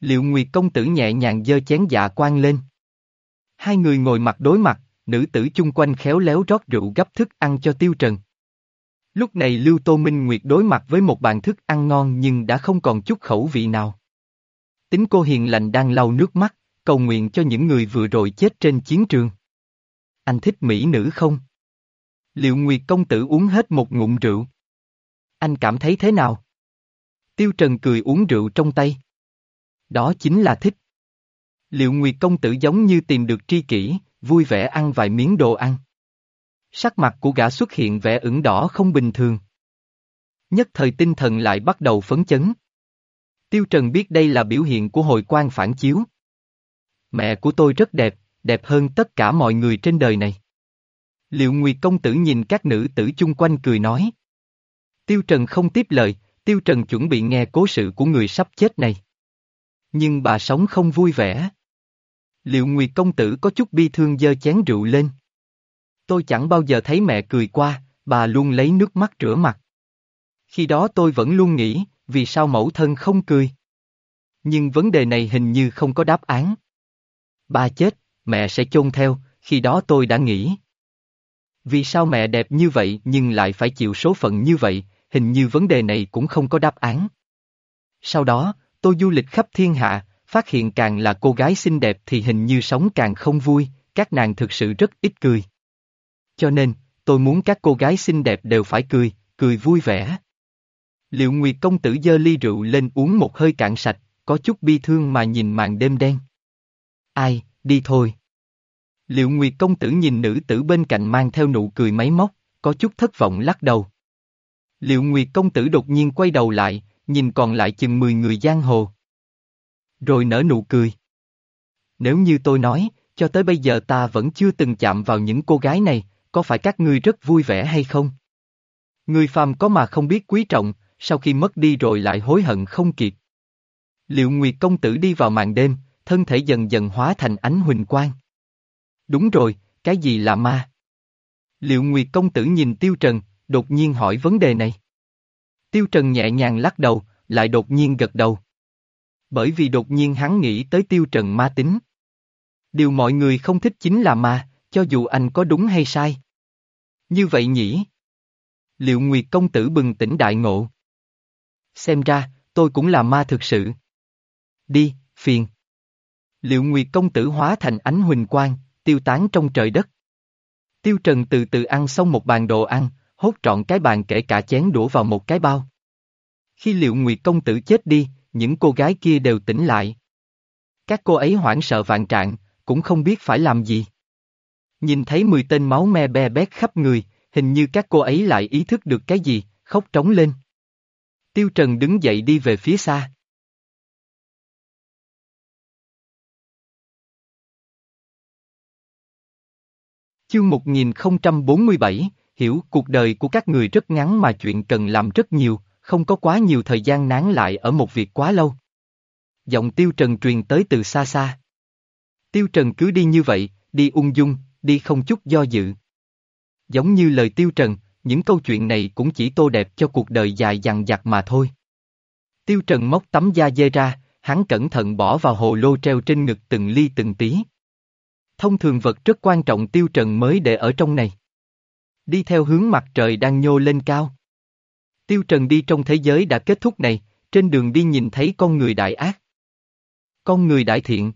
Liệu Nguyệt công tử nhẹ nhàng dơ chén dạ quan lên. Hai người ngồi mặt đối mặt, nữ tử chung quanh khéo léo rót rượu gấp thức ăn cho Tiêu Trần. Lúc này Lưu Tô Minh Nguyệt đối mặt với một bàn thức ăn ngon nhưng đã không còn chút khẩu vị nào. Tính cô hiền lành đang lau nước mắt, cầu nguyện cho những người vừa rồi chết trên chiến trường. Anh thích mỹ nữ không? Liệu Nguyệt công tử uống hết một ngụm rượu? Anh cảm thấy thế nào? Tiêu Trần cười uống rượu trong tay. Đó chính là thích. Liệu Nguyệt công tử giống như tìm được tri kỷ, vui vẻ ăn vài miếng đồ ăn. Sắc mặt của gã xuất hiện vẻ ửng đỏ không bình thường. Nhất thời tinh thần lại bắt đầu phấn chấn. Tiêu Trần biết đây là biểu hiện của hồi quan phản chiếu. Mẹ của tôi rất đẹp, đẹp hơn tất cả mọi người trên đời này. Liệu Nguyệt công tử nhìn các nữ tử chung quanh cười nói. Tiêu Trần không tiếp lời, Tiêu Trần chuẩn bị nghe cố sự của người sắp chết này. Nhưng bà sống không vui vẻ. Liệu Nguyệt công tử có chút bi thương dơ chén rượu lên. Tôi chẳng bao giờ thấy mẹ cười qua, bà luôn lấy nước mắt rửa mặt. Khi đó tôi vẫn luôn nghĩ, vì sao mẫu thân không cười? Nhưng vấn đề này hình như không có đáp án. Ba chết, mẹ sẽ chôn theo, khi đó tôi đã nghĩ. Vì sao mẹ đẹp như vậy nhưng lại phải chịu số phận như vậy, hình như vấn đề này cũng không có đáp án. Sau đó, tôi du lịch khắp thiên hạ, phát hiện càng là cô gái xinh đẹp thì hình như sống càng không vui, các nàng thực sự rất ít cười. Cho nên, tôi muốn các cô gái xinh đẹp đều phải cười, cười vui vẻ. Liệu Nguyệt công tử dơ ly rượu lên uống một hơi cạn sạch, có chút bi thương mà nhìn màn đêm đen. Ai, đi thôi. Liệu Nguyệt công tử nhìn nữ tử bên cạnh mang theo nụ cười máy móc, có chút thất vọng lắc đầu. Liệu Nguyệt công tử đột nhiên quay đầu lại, nhìn còn lại chừng 10 người giang hồ. Rồi nở nụ cười. Nếu như tôi nói, cho tới bây giờ ta vẫn chưa từng chạm vào những cô gái này, có phải các ngươi rất vui vẻ hay không? Người phàm có mà không biết quý trọng, sau khi mất đi rồi lại hối hận không kịp. Liệu Nguyệt công tử đi vào màn đêm, thân thể dần dần hóa thành ánh huỳnh quang. Đúng rồi, cái gì là ma? Liệu Nguyệt công tử nhìn Tiêu Trần, đột nhiên hỏi vấn đề này. Tiêu Trần nhẹ nhàng lắc đầu, lại đột nhiên gật đầu. Bởi vì đột nhiên hắn nghĩ tới Tiêu Trần ma tính. Điều mọi người không thích chính là ma, cho dù anh có đúng hay sai. Như vậy nhỉ? Liệu Nguyệt công tử bừng tỉnh đại ngộ? Xem ra, tôi cũng là ma thực sự. Đi, phiền. Liệu Nguyệt công tử hóa thành ánh huỳnh quang, tiêu tán trong trời đất. Tiêu Trần từ từ ăn xong một bàn đồ ăn, hốt trọn cái bàn kể cả chén đũa vào một cái bao. Khi liệu Nguyệt công tử chết đi, những cô gái kia đều tỉnh lại. Các cô ấy hoảng sợ vạn trạng, cũng không biết phải làm gì. Nhìn thấy mười tên máu me be bét khắp người, hình như các cô ấy lại ý thức được cái gì, khóc trống lên. Tiêu Trần đứng dậy đi về phía xa. Chương 1047, hiểu cuộc đời của các người rất ngắn mà chuyện cần làm rất nhiều, không có quá nhiều thời gian nán lại ở một việc quá lâu. Giọng Tiêu Trần truyền tới từ xa xa. Tiêu Trần cứ đi như vậy, đi ung dung, đi không chút do dự. Giống như lời Tiêu Trần, những câu chuyện này cũng chỉ tô đẹp cho cuộc đời dài dằng dặc mà thôi. Tiêu Trần móc tấm da dê ra, hắn cẩn thận bỏ vào hồ lô treo trên ngực từng ly từng tí. Thông thường vật rất quan trọng Tiêu Trần mới để ở trong này. Đi theo hướng mặt trời đang nhô lên cao. Tiêu Trần đi trong thế giới đã kết thúc này, trên đường đi nhìn thấy con người đại ác. Con người đại thiện.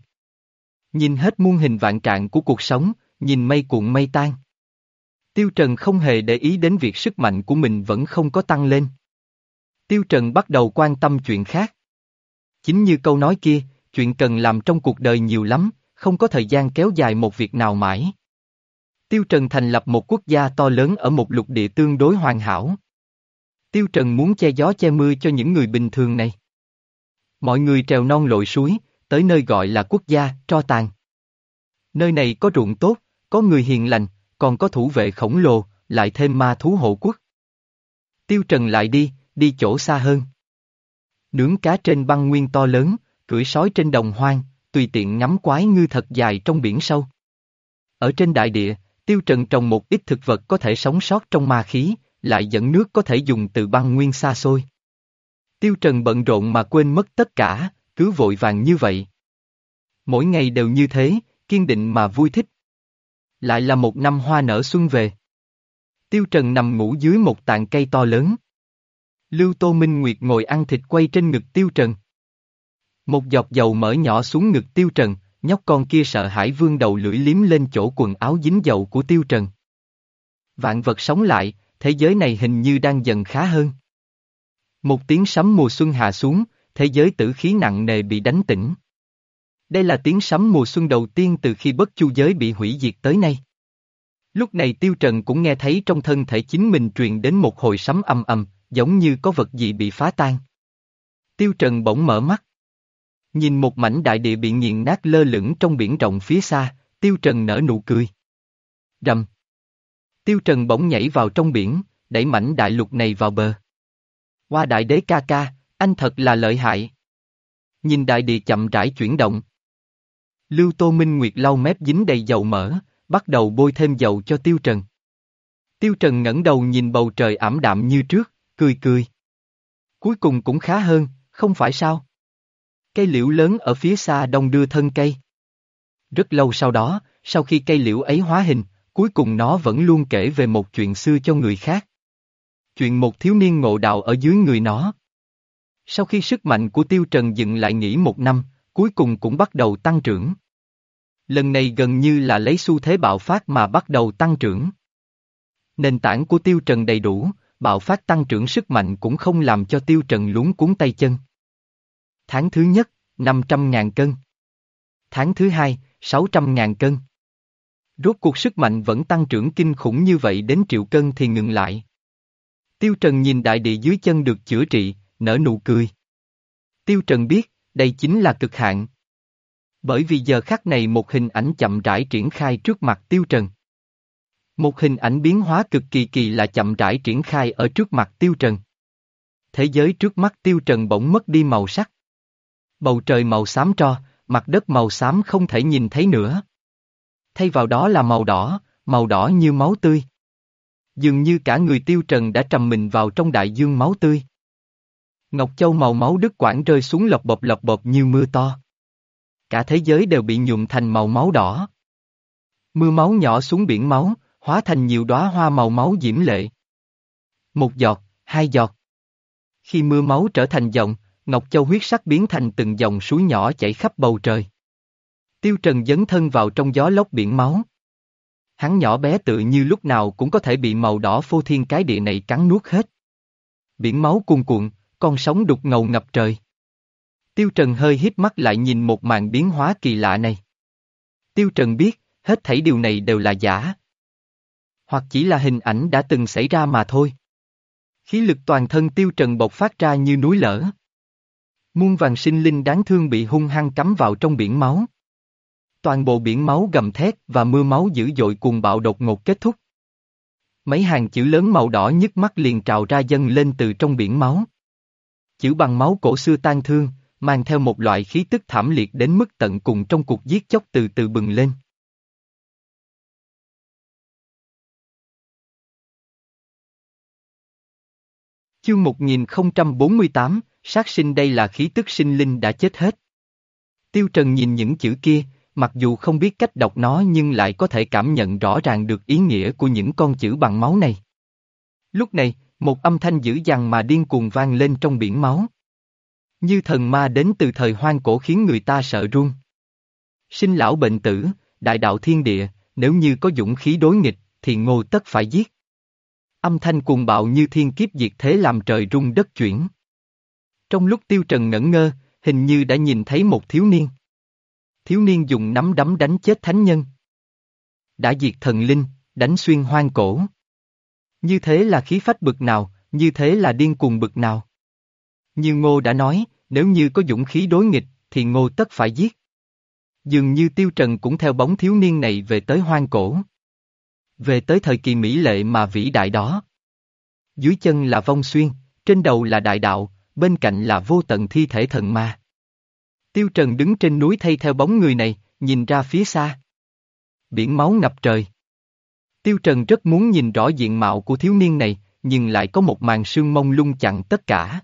Nhìn hết muôn hình vạn trạng của cuộc sống, nhìn mây cuộn mây tan. Tiêu Trần không hề để ý đến việc sức mạnh của mình vẫn không có tăng lên. Tiêu Trần bắt đầu quan tâm chuyện khác. Chính như câu nói kia, chuyện cần làm trong cuộc đời nhiều lắm, không có thời gian kéo dài một việc nào mãi. Tiêu Trần thành lập một quốc gia to lớn ở một lục địa tương đối hoàn hảo. Tiêu Trần muốn che gió che mưa cho những người bình thường này. Mọi người trèo non lội suối, tới nơi gọi là quốc gia, tro tàn. Nơi này có ruộng tốt, có người hiền lành, còn có thủ vệ khổng lồ, lại thêm ma thú hộ quốc. Tiêu Trần lại đi, đi chỗ xa hơn. Nướng cá trên băng nguyên to lớn, cưỡi sói trên đồng hoang, tùy tiện ngắm quái ngư thật dài trong biển sâu. Ở trên đại địa, Tiêu Trần trồng một ít thực vật có thể sống sót trong ma khí, lại dẫn nước có thể dùng từ băng nguyên xa xôi. Tiêu Trần bận rộn mà quên mất tất cả, cứ vội vàng như vậy. Mỗi ngày đều như thế, kiên định mà vui thích. Lại là một năm hoa nở xuân về. Tiêu Trần nằm ngủ dưới một tàn cây to lớn. Lưu Tô Minh Nguyệt ngồi ăn thịt quay trên ngực Tiêu Trần. Một giọt dầu mỡ nhỏ xuống ngực Tiêu Trần, nhóc con kia sợ hãi vương đầu lưỡi liếm lên chỗ quần áo dính dầu của Tiêu Trần. Vạn vật sống lại, thế giới này hình như đang dần khá hơn. Một tiếng sấm mùa xuân hạ xuống, thế giới tử khí nặng nề bị đánh tỉnh. Đây là tiếng sấm mùa xuân đầu tiên từ khi bất chu giới bị hủy diệt tới nay. Lúc này Tiêu Trần cũng nghe thấy trong thân thể chính mình truyền đến một hồi sấm âm ầm, giống như có vật gì bị phá tan. Tiêu Trần bỗng mở mắt. Nhìn một mảnh đại địa bị nghiền nát lơ lửng trong biển rộng phía xa, Tiêu Trần nở nụ cười. Rầm. Tiêu Trần bỗng nhảy vào trong biển, đẩy mảnh đại lục này vào bờ. Qua đại đế ca ca, anh thật là lợi hại. Nhìn đại địa chậm rãi chuyển động. Lưu Tô Minh Nguyệt lau mép dính đầy dầu mỡ, bắt đầu bôi thêm dầu cho Tiêu Trần. Tiêu Trần ngẩng đầu nhìn bầu trời ảm đạm như trước, cười cười. Cuối cùng cũng khá hơn, không phải sao? Cây liễu lớn ở phía xa đông đưa thân cây. Rất lâu sau đó, sau khi cây liễu ấy hóa hình, cuối cùng nó vẫn luôn kể về một chuyện xưa cho người khác. Chuyện một thiếu niên ngộ đạo ở dưới người nó. Sau khi sức mạnh của Tiêu Trần dừng lại nghỉ một năm, cuối cùng cũng bắt đầu tăng trưởng. Lần này gần như là lấy xu thế bạo phát mà bắt đầu tăng trưởng. Nền tảng của Tiêu Trần đầy đủ, bạo phát tăng trưởng sức mạnh cũng không làm cho Tiêu Trần luống cuốn tay chân. Tháng thứ nhất, 500.000 cân. Tháng thứ hai, 600.000 cân. Rốt cuộc sức mạnh vẫn tăng trưởng kinh khủng như vậy đến triệu cân thì ngừng lại. Tiêu Trần nhìn đại địa dưới chân được chữa trị, nở nụ cười. Tiêu Trần biết, đây chính là cực hạn. Bởi vì giờ khắc này một hình ảnh chậm rãi triển khai trước mặt Tiêu Trần. Một hình ảnh biến hóa cực kỳ kỳ lạ chậm rãi triển khai ở trước mặt Tiêu Trần. Thế giới trước mắt Tiêu Trần bỗng mất đi màu sắc. Bầu trời màu xám tro, mặt đất màu xám không thể nhìn thấy nữa. Thay vào đó là màu đỏ, màu đỏ như máu tươi. Dường như cả người Tiêu Trần đã trầm mình vào trong đại dương máu tươi. Ngọc Châu màu máu đứt quảng rơi xuống lọc bọc lọc bọc như mưa to. Cả thế giới đều bị nhuộm thành màu máu đỏ. Mưa máu nhỏ xuống biển máu, hóa thành nhiều đóa hoa màu máu diễm lệ. Một giọt, hai giọt. Khi mưa máu trở thành dòng, Ngọc Châu huyết sắc biến thành từng dòng suối nhỏ chảy khắp bầu trời. Tiêu Trần dấn thân vào trong gió lốc biển máu. Hắn nhỏ bé tự như lúc nào cũng có thể bị màu đỏ phô thiên cái địa này cắn nuốt hết. Biển máu cuồn cuộn, con sóng đục ngầu ngập trời. Tiêu Trần hơi hít mắt lại nhìn một màn biến hóa kỳ lạ này. Tiêu Trần biết, hết thảy điều này đều là giả. Hoặc chỉ là hình ảnh đã từng xảy ra mà thôi. Khí lực toàn thân Tiêu Trần bộc phát ra như núi lở. Muôn vàng sinh linh đáng thương bị hung hăng cắm vào trong biển máu. Toàn bộ biển máu gầm thét và mưa máu dữ dội cùng bạo đột ngột kết thúc. Mấy hàng chữ lớn màu đỏ nhức mắt liền trào ra dâng lên từ trong biển máu. Chữ bằng máu cổ xưa tan thương, mang theo một loại khí tức thảm liệt đến mức tận cùng trong cuộc giết chóc từ từ bừng lên. Chương 1048, sát sinh đây là khí tức sinh linh đã chết hết. Tiêu Trần nhìn những chữ kia, mặc dù không biết cách đọc nó nhưng lại có thể cảm nhận rõ ràng được ý nghĩa của những con chữ bằng máu này. Lúc này, một âm thanh dữ dằn mà điên cuồng vang lên trong biển máu. Như thần ma đến từ thời hoang cổ khiến người ta sợ run. Sinh lão bệnh tử, đại đạo thiên địa, nếu như có dũng khí đối nghịch, thì ngô tất phải giết. Âm thanh cuồng bạo như thiên kiếp diệt thế làm trời rung đất chuyển. Trong lúc tiêu trần ngẩn ngơ, hình như đã nhìn thấy một thiếu niên. Thiếu niên dùng nắm đấm đánh chết thánh nhân. Đã diệt thần linh, đánh xuyên hoang cổ. Như thế là khí phách bực nào, như thế là điên cuồng bực nào. Như Ngô đã nói, nếu như có dũng khí đối nghịch, thì Ngô tất phải giết. Dường như Tiêu Trần cũng theo bóng thiếu niên này về tới hoang cổ. Về tới thời kỳ mỹ lệ mà vĩ đại đó. Dưới chân là vong xuyên, trên đầu là đại đạo, bên cạnh là vô tận thi thể thần ma. Tiêu Trần đứng trên núi thay theo bóng người này, nhìn ra phía xa. Biển máu ngập trời. Tiêu Trần rất muốn nhìn rõ diện mạo của thiếu niên này, nhưng lại có một màn sương mông lung chặn tất cả.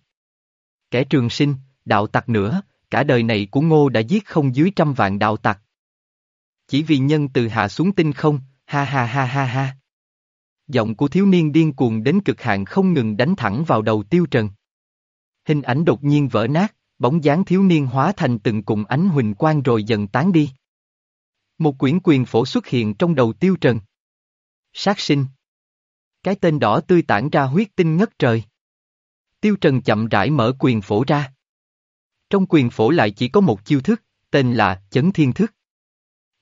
Kẻ trường sinh, đạo tặc nữa, cả đời này của Ngô đã giết không dưới trăm vạn đạo tặc. Chỉ vì nhân từ hạ xuống tinh không, ha ha ha ha ha. Giọng của thiếu niên điên cuồng đến cực hạn không ngừng đánh thẳng vào đầu Tiêu Trần. Hình ảnh đột nhiên vỡ nát, bóng dáng thiếu niên hóa thành từng cụm ánh huỳnh quang rồi dần tán đi. Một quyển quyền phổ xuất hiện trong đầu Tiêu Trần. Sát sinh. Cái tên đỏ tươi tản ra huyết tinh ngất trời. Tiêu Trần chậm rãi mở quyền phổ ra. Trong quyền phổ lại chỉ có một chiêu thức, tên là chấn thiên thức.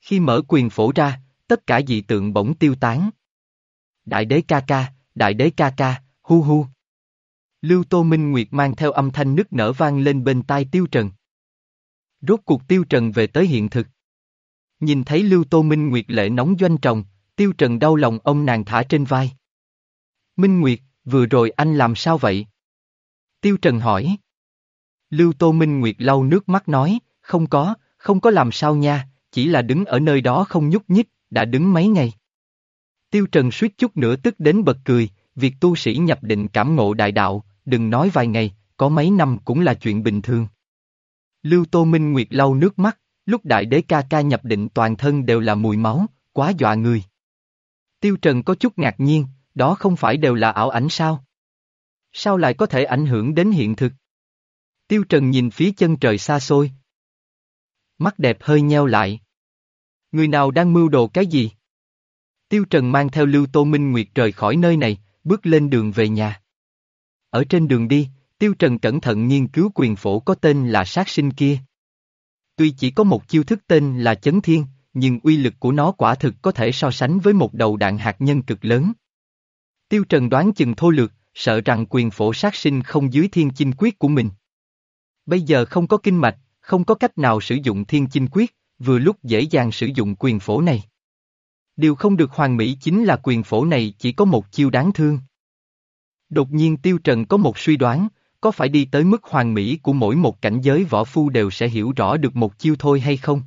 Khi mở quyền phổ ra, tất cả dị tượng bỗng tiêu tán. Đại đế ca ca, đại đế ca ca, hu hu. Lưu Tô Minh Nguyệt mang theo âm thanh nức nở vang lên bên tai Tiêu Trần. Rốt cuộc Tiêu Trần về tới hiện thực. Nhìn thấy Lưu Tô Minh Nguyệt lệ nóng doanh trồng, Tiêu Trần đau lòng ông nàng thả trên vai. Minh Nguyệt, vừa rồi anh làm sao vậy? Tiêu Trần hỏi. Lưu Tô Minh Nguyệt lau nước mắt nói, không có, không có làm sao nha, chỉ là đứng ở nơi đó không nhúc nhích, đã đứng mấy ngày. Tiêu Trần suýt chút nữa tức đến bật cười, việc tu sĩ nhập định cảm ngộ đại đạo, đừng nói vài ngày, có mấy năm cũng là chuyện bình thường. Lưu Tô Minh Nguyệt lau nước mắt, lúc đại đế ca ca nhập định toàn thân đều là mùi máu, quá dọa người. Tiêu Trần có chút ngạc nhiên, đó không phải đều là ảo ảnh sao? Sao lại có thể ảnh hưởng đến hiện thực? Tiêu Trần nhìn phía chân trời xa xôi. Mắt đẹp hơi nheo lại. Người nào đang mưu đồ cái gì? Tiêu Trần mang theo Lưu Tô Minh Nguyệt rời khỏi nơi này, bước lên đường về nhà. Ở trên đường đi, Tiêu Trần cẩn thận nghiên cứu quyền phổ có tên là sát sinh kia. Tuy chỉ có một chiêu thức tên là chấn thiên, nhưng uy lực của nó quả thực có thể so sánh với một đầu đạn hạt nhân cực lớn. Tiêu Trần đoán chừng thô lược, sợ rằng quyền phổ sát sinh không dưới thiên chinh quyết của mình. Bây giờ không có kinh mạch, không có cách nào sử dụng thiên chinh quyết, vừa lúc dễ dàng sử dụng quyền phổ này. Điều không được hoàn mỹ chính là quyền phổ này chỉ có một chiêu đáng thương. Đột nhiên Tiêu Trần có một suy đoán, có phải đi tới mức hoàn mỹ của mỗi một cảnh giới võ phu đều sẽ hiểu rõ được một chiêu thôi hay không?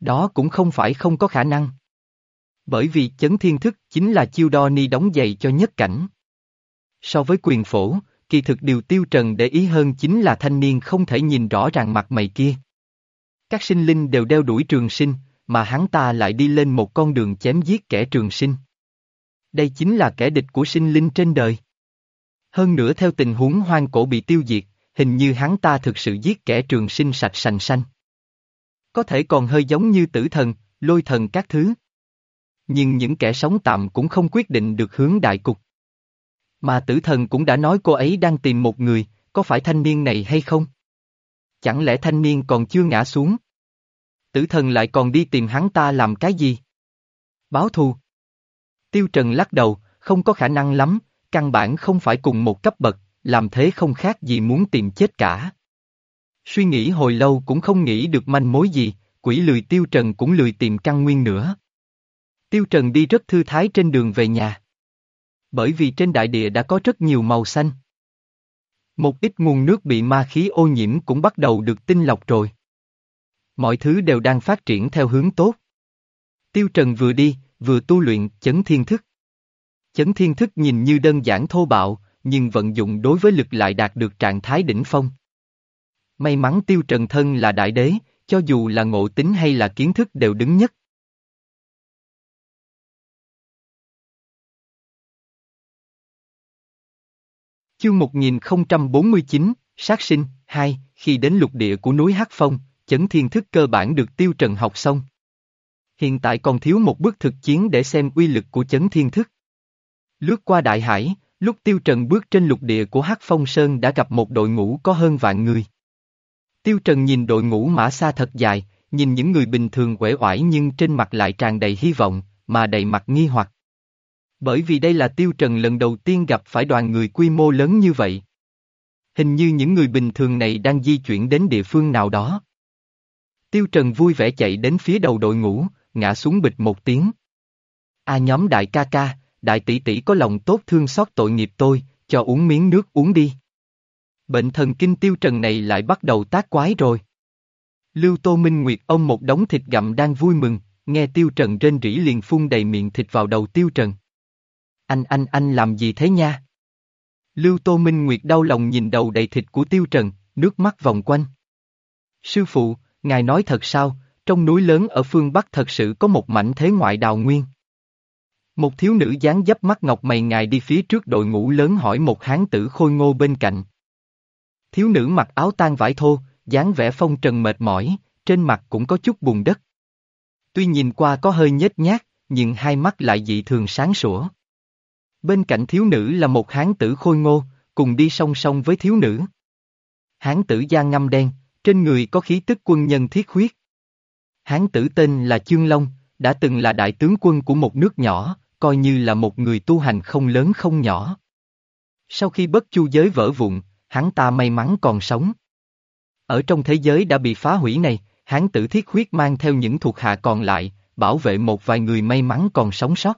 Đó cũng không phải không có khả năng. Bởi vì chấn thiên thức chính là chiêu đo ni đóng giày cho nhất cảnh. So với quyền phổ, kỳ thực điều tiêu trần để ý hơn chính là thanh niên không thể nhìn rõ ràng mặt mày kia. Các sinh linh đều đeo đuổi trường sinh, mà hắn ta lại đi lên một con đường chém giết kẻ trường sinh. Đây chính là kẻ địch của sinh linh trên đời. Hơn nữa theo tình huống hoang cổ bị tiêu diệt, hình như hắn ta thực sự giết kẻ trường sinh sạch sành xanh. Có thể còn hơi giống như tử thần, lôi thần các thứ. Nhưng những kẻ sống tạm cũng không quyết định được hướng đại cục. Mà tử thần cũng đã nói cô ấy đang tìm một người, có phải thanh niên này hay không? Chẳng lẽ thanh niên còn chưa ngã xuống? Tử thần lại còn đi tìm hắn ta làm cái gì? Báo thù. Tiêu Trần lắc đầu, không có khả năng lắm, căn bản không phải cùng một cấp bậc, làm thế không khác gì muốn tìm chết cả. Suy nghĩ hồi lâu cũng không nghĩ được manh mối gì, quỷ lười Tiêu Trần cũng lười tìm căn nguyên nữa. Tiêu Trần đi rất thư thái trên đường về nhà. Bởi vì trên đại địa đã có rất nhiều màu xanh. Một ít nguồn nước bị ma khí ô nhiễm cũng bắt đầu được tinh lọc rồi. Mọi thứ đều đang phát triển theo hướng tốt. Tiêu Trần vừa đi, vừa tu luyện chấn thiên thức. Chấn thiên thức nhìn như đơn giản thô bạo, nhưng vận dụng đối với lực lại đạt được trạng thái đỉnh phong. May mắn tiêu trần thân là đại đế, cho dù là ngộ tính hay là kiến thức đều đứng nhất. Chương 1049, Sát sinh, 2, khi đến lục địa của núi Hắc Phong, chấn thiên thức cơ bản được tiêu trần học xong. Hiện tại còn thiếu một bước thực chiến để xem uy lực của chấn thiên thức. Lướt qua đại hải, lúc tiêu trần bước trên lục địa của Hắc Phong Sơn đã gặp một đội ngũ có hơn vạn người. Tiêu Trần nhìn đội ngũ mã xa thật dài, nhìn những người bình thường quể oải nhưng trên mặt lại tràn đầy hy vọng, mà đầy mặt nghi hoặc. Bởi vì đây là Tiêu Trần lần đầu tiên gặp phải đoàn người quy mô lớn như vậy. Hình như những người bình thường này đang di chuyển đến địa phương nào đó. Tiêu Trần vui vẻ chạy đến phía đầu đội ngũ, ngã xuống bịch một tiếng. A nhóm đại ca ca, đại tỷ tỷ có lòng tốt thương xót tội nghiệp tôi, cho uống miếng nước uống đi. Bệnh thần kinh tiêu trần này lại bắt đầu tác quái rồi. Lưu Tô Minh Nguyệt ông một đống thịt gặm đang vui mừng, nghe tiêu trần rên rỉ liền phun đầy miệng thịt vào đầu tiêu trần. Anh anh anh làm gì thế nha? Lưu Tô Minh Nguyệt đau lòng nhìn đầu đầy thịt của tiêu trần, nước mắt vòng quanh. Sư phụ, ngài nói thật sao, trong núi lớn ở phương Bắc thật sự có một mảnh thế ngoại đào nguyên. Một thiếu nữ dáng dấp mắt ngọc mày ngài đi phía trước đội ngũ lớn hỏi một hán tử khôi ngô bên cạnh. Thiếu nữ mặc áo tan vải thô, dáng vẻ phong trần mệt mỏi, trên mặt cũng có chút bùn đất. Tuy nhìn qua có hơi nhếch nhác, nhưng hai mắt lại dị thường sáng sủa. Bên cạnh thiếu nữ là một hán tử khôi ngô, cùng đi song song với thiếu nữ. Hán tử da ngâm đen, trên người có khí tức quân nhân thiết huyết. Hán tử tên là Chương Long, đã từng là đại tướng quân của một nước nhỏ, coi như là một người tu hành không lớn không nhỏ. Sau khi bất chu giới vỡ vụn, hắn ta may mắn còn sống. Ở trong thế giới đã bị phá hủy này, hán tử thiết huyết mang theo những thuộc hạ còn lại, bảo vệ một vài người may mắn còn sống sót.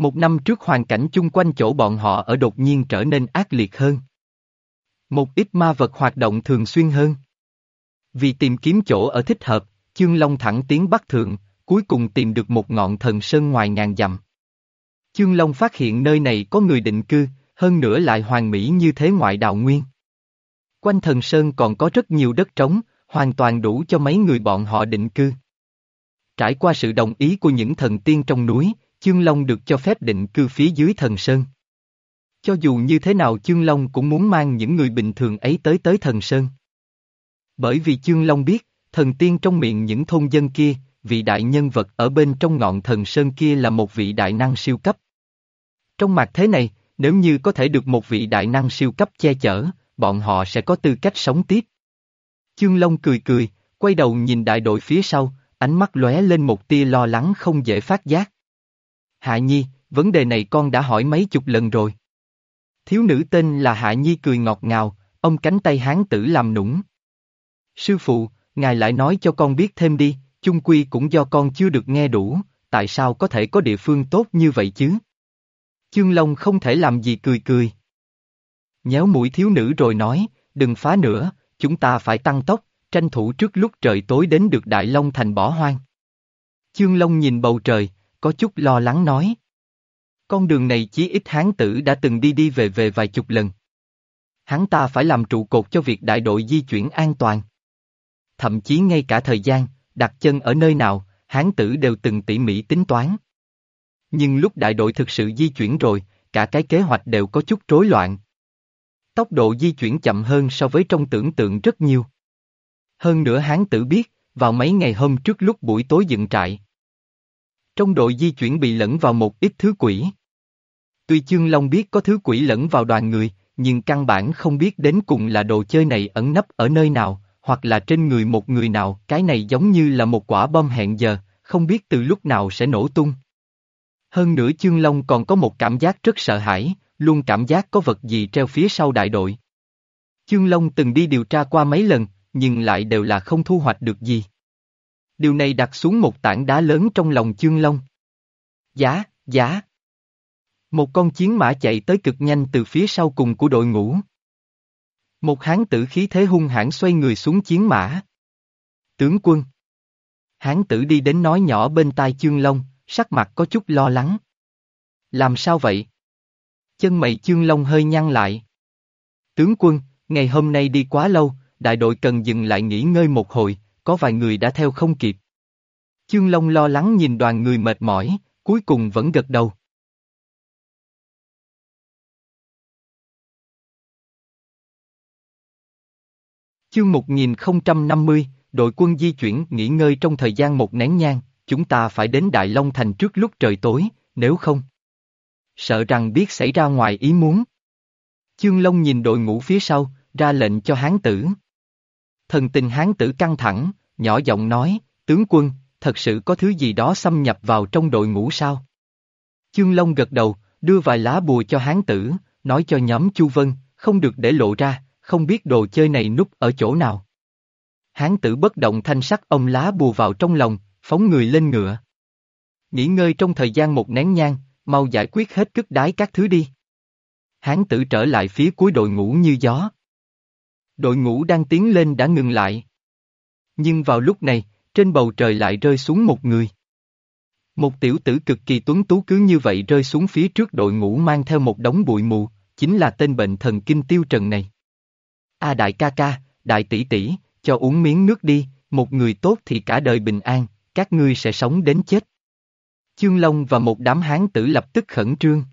Một năm trước hoàn cảnh chung quanh chỗ bọn họ ở đột nhiên trở nên ác liệt hơn. Một ít ma vật hoạt động thường xuyên hơn. Vì tìm kiếm chỗ ở thích hợp, Chương Long thẳng tiến Bắc Thượng, cuối cùng tìm được một ngọn thần sơn ngoài ngàn dặm. Chương Long phát hiện nơi này có người định cư, hơn nữa lại hoàn mỹ như thế ngoại đạo nguyên. Quanh thần sơn còn có rất nhiều đất trống, hoàn toàn đủ cho mấy người bọn họ định cư. Trải qua sự đồng ý của những thần tiên trong núi, Chương Long được cho phép định cư phía dưới thần sơn. Cho dù như thế nào Chương Long cũng muốn mang những người bình thường ấy tới tới thần sơn. Bởi vì Chương Long biết, thần tiên trong miệng những thôn dân kia, vị đại nhân vật ở bên trong ngọn thần sơn kia là một vị đại năng siêu cấp. Trong mặt thế này, nếu như có thể được một vị đại năng siêu cấp che chở, bọn họ sẽ có tư cách sống tiếp. Chương Long cười cười, quay đầu nhìn đại đội phía sau, ánh mắt lóe lên một tia lo lắng không dễ phát giác. Hạ Nhi, vấn đề này con đã hỏi mấy chục lần rồi. Thiếu nữ tên là Hạ Nhi cười ngọt ngào, ông cánh tay hán tử làm nũng. Sư phụ, ngài lại nói cho con biết thêm đi, chung quy cũng do con chưa được nghe đủ, tại sao có thể có địa phương tốt như vậy chứ? Chương Long không thể làm gì cười cười. Nhéo mũi thiếu nữ rồi nói, đừng phá nữa, chúng ta phải tăng tốc, tranh thủ trước lúc trời tối đến được Đại Long thành bỏ hoang. Chương Long nhìn bầu trời, có chút lo lắng nói. Con đường này chí ít hán tử đã từng đi đi về về vài chục lần. Hắn ta phải làm trụ cột cho việc đại đội di chuyển an toàn. Thậm chí ngay cả thời gian, đặt chân ở nơi nào, hán tử đều từng tỉ mỉ tính toán. Nhưng lúc đại đội thực sự di chuyển rồi, cả cái kế hoạch đều có chút rối loạn. Tốc độ di chuyển chậm hơn so với trong tưởng tượng rất nhiều. Hơn nữa hán tử biết, vào mấy ngày hôm trước lúc buổi tối dựng trại. Trong đội di chuyển bị lẫn vào một ít thứ quỷ. Tuy Chương Long biết có thứ quỷ lẫn vào đoàn người, nhưng căn bản không biết đến cùng là đồ chơi này ẩn nấp ở nơi nào, hoặc là trên người một người nào, cái này giống như là một quả bom hẹn giờ, không biết từ lúc nào sẽ nổ tung. Hơn nữa Chương Long còn có một cảm giác rất sợ hãi, luôn cảm giác có vật gì treo phía sau đại đội. Chương Long từng đi điều tra qua mấy lần, nhưng lại đều là không thu hoạch được gì. Điều này đặt xuống một tảng đá lớn trong lòng Chương Long. Giá, giá. Một con chiến mã chạy tới cực nhanh từ phía sau cùng của đội ngũ. Một hán tử khí thế hung hãn xoay người xuống chiến mã. Tướng quân. Hán tử đi đến nói nhỏ bên tai Chương Long, sắc mặt có chút lo lắng. Làm sao vậy? Chân mày Chương Long hơi nhăn lại. Tướng quân, ngày hôm nay đi quá lâu, đại đội cần dừng lại nghỉ ngơi một hồi, có vài người đã theo không kịp. Chương Long lo lắng nhìn đoàn người mệt mỏi, cuối cùng vẫn gật đầu. Chương 1050, đội quân di chuyển nghỉ ngơi trong thời gian một nén nhang, chúng ta phải đến Đại Long Thành trước lúc trời tối, nếu không. Sợ rằng biết xảy ra ngoài ý muốn. Chương Long nhìn đội ngũ phía sau, ra lệnh cho hán tử. Thần tình hán tử căng thẳng, nhỏ giọng nói, tướng quân, thật sự có thứ gì đó xâm nhập vào trong đội ngũ sao? Chương Long gật đầu, đưa vài lá bùa cho hán tử, nói cho nhóm Chu Vân, không được để lộ ra, không biết đồ chơi này núp ở chỗ nào. Hán tử bất động thanh sắc ông lá bùa vào trong lòng, phóng người lên ngựa. Nghỉ ngơi trong thời gian một nén nhang, mau giải quyết hết cất đái các thứ đi. Hán tử trở lại phía cuối đội ngũ như gió. Đội ngũ đang tiến lên đã ngừng lại. Nhưng vào lúc này, trên bầu trời lại rơi xuống một người. Một tiểu tử cực kỳ tuấn tú cứ như vậy rơi xuống phía trước đội ngũ mang theo một đống bụi mù, chính là tên bệnh thần kinh tiêu trần này. A đại ca ca, đại tỷ tỷ, cho uống miếng nước đi, một người tốt thì cả đời bình an, các ngươi sẽ sống đến chết. Chương Long và một đám hán tử lập tức khẩn trương.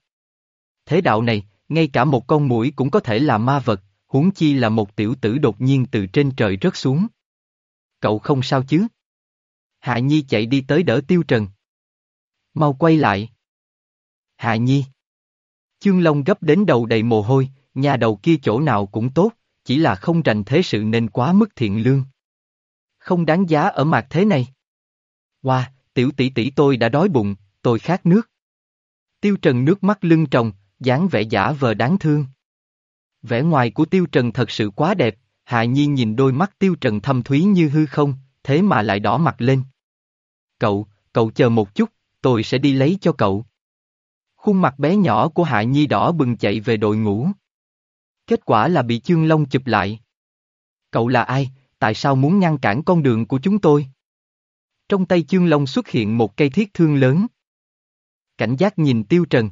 Thế đạo này, ngay cả một con mũi cũng có thể là ma vật, huống chi là một tiểu tử đột nhiên từ trên trời rớt xuống. Cậu không sao chứ? Hạ Nhi chạy đi tới đỡ Tiêu Trần. Mau quay lại. Hạ Nhi. Chương Long gấp đến đầu đầy mồ hôi, nhà đầu kia chỗ nào cũng tốt, chỉ là không rành thế sự nên quá mức thiện lương. Không đáng giá ở mặt thế này. Wow, tiểu tỷ tỷ tôi đã đói bụng, tôi khát nước. Tiêu Trần nước mắt lưng tròng, dáng vẻ giả vờ đáng thương. Vẻ ngoài của Tiêu Trần thật sự quá đẹp, Hạ Nhi nhìn đôi mắt Tiêu Trần thâm thúy như hư không, thế mà lại đỏ mặt lên. Cậu, cậu chờ một chút, tôi sẽ đi lấy cho cậu. Khuôn mặt bé nhỏ của Hạ Nhi đỏ bừng chạy về đội ngũ. Kết quả là bị Chương Long chụp lại. Cậu là ai, tại sao muốn ngăn cản con đường của chúng tôi? Trong tay chương long xuất hiện một cây thiết thương lớn. Cảnh giác nhìn tiêu trần.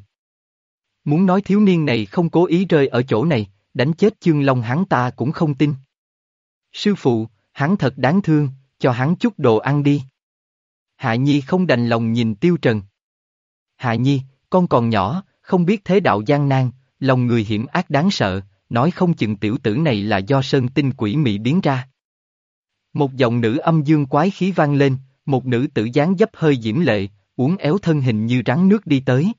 Muốn nói thiếu niên này không cố ý rơi ở chỗ này, đánh chết chương long hắn ta cũng không tin. Sư phụ, hắn thật đáng thương, cho hắn chút đồ ăn đi. Hạ Nhi không đành lòng nhìn tiêu trần. Hạ Nhi, con còn nhỏ, không biết thế đạo gian nan, lòng người hiểm ác đáng sợ, nói không chừng tiểu tử này là do sơn tinh quỷ mị biến ra. Một giọng nữ âm dương quái khí vang lên, một nữ tử dáng dấp hơi diễm lệ, uốn éo thân hình như rắn nước đi tới.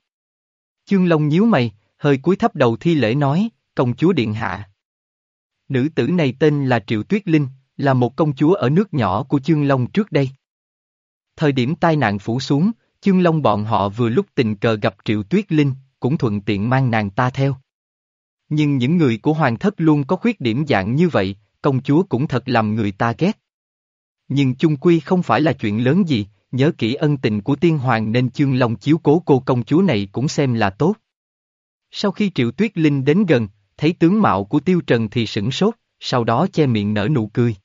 Chương Long nhíu mày, hơi cúi thấp đầu thi lễ nói, công chúa điện hạ. Nữ tử này tên là Triệu Tuyết Linh, là một công chúa ở nước nhỏ của Chương Long trước đây. Thời điểm tai nạn phủ xuống, Chương Long bọn họ vừa lúc tình cờ gặp Triệu Tuyết Linh, cũng thuận tiện mang nàng ta theo. Nhưng những người của hoàng thất luôn có khuyết điểm dạng như vậy, công chúa cũng thật làm người ta ghét. Nhưng chung quy không phải là chuyện lớn gì, nhớ kỹ ân tình của tiên hoàng nên chương long chiếu cố cô công chúa này cũng xem là tốt. Sau khi Triệu Tuyết Linh đến gần, thấy tướng mạo của Tiêu Trần thì sửng sốt, sau đó che miệng nở nụ cười.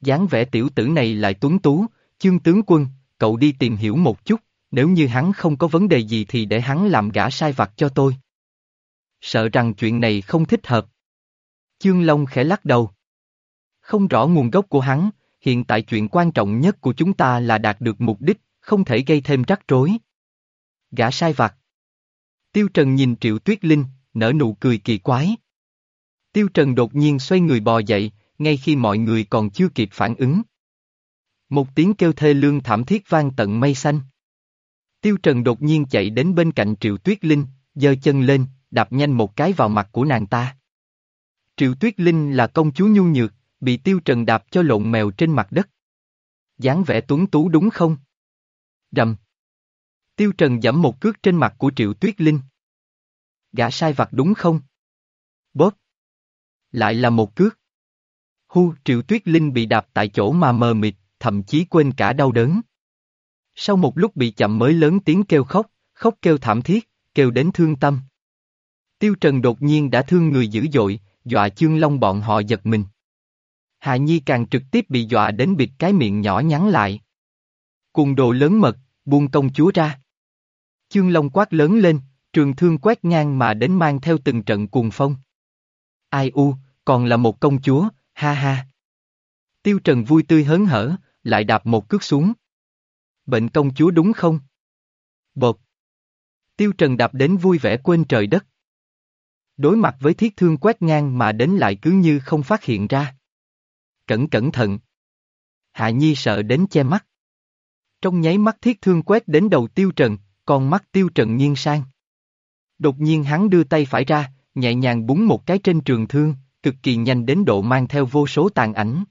dáng vẻ tiểu tử này lại tuấn tú, chương tướng quân, cậu đi tìm hiểu một chút, nếu như hắn không có vấn đề gì thì để hắn làm gã sai vặt cho tôi. Sợ rằng chuyện này không thích hợp. Chương Long khẽ lắc đầu. Không rõ nguồn gốc của hắn, hiện tại chuyện quan trọng nhất của chúng ta là đạt được mục đích, không thể gây thêm rắc rối. Gã sai vặt. Tiêu Trần nhìn Triệu Tuyết Linh, nở nụ cười kỳ quái. Tiêu Trần đột nhiên xoay người bò dậy, ngay khi mọi người còn chưa kịp phản ứng. Một tiếng kêu thê lương thảm thiết vang tận mây xanh. Tiêu Trần đột nhiên chạy đến bên cạnh Triệu Tuyết Linh, giơ chân lên, đạp nhanh một cái vào mặt của nàng ta. Triệu Tuyết Linh là công chúa nhu nhược, bị Tiêu Trần đạp cho lộn mèo trên mặt đất. dáng vẻ tuấn tú đúng không? Rầm. Tiêu Trần giẫm một cước trên mặt của Triệu Tuyết Linh. Gã sai vặt đúng không? Bóp. Lại là một cước. Hu, Triệu Tuyết Linh bị đạp tại chỗ mà mờ mịt, thậm chí quên cả đau đớn. Sau một lúc bị chậm mới lớn tiếng kêu khóc, khóc kêu thảm thiết, kêu đến thương tâm. Tiêu Trần đột nhiên đã thương người dữ dội, dọa chương long bọn họ giật mình. Hạ Nhi càng trực tiếp bị dọa đến bịt cái miệng nhỏ nhắn lại. Cùng đồ lớn mật, buông công chúa ra. Chương Long quát lớn lên, trường thương quét ngang mà đến mang theo từng trận cuồng phong. Ai u, còn là một công chúa, ha ha. Tiêu Trần vui tươi hớn hở, lại đạp một cước xuống. Bệnh công chúa đúng không? Bột. Tiêu Trần đạp đến vui vẻ quên trời đất. Đối mặt với thiết thương quét ngang mà đến lại cứ như không phát hiện ra. Cẩn cẩn thận. Hạ Nhi sợ đến che mắt. Trong nháy mắt thiết thương quét đến đầu Tiêu Trần, con mắt Tiêu Trần nghiêng sang. Đột nhiên hắn đưa tay phải ra, nhẹ nhàng búng một cái trên trường thương, cực kỳ nhanh đến độ mang theo vô số tàn ảnh.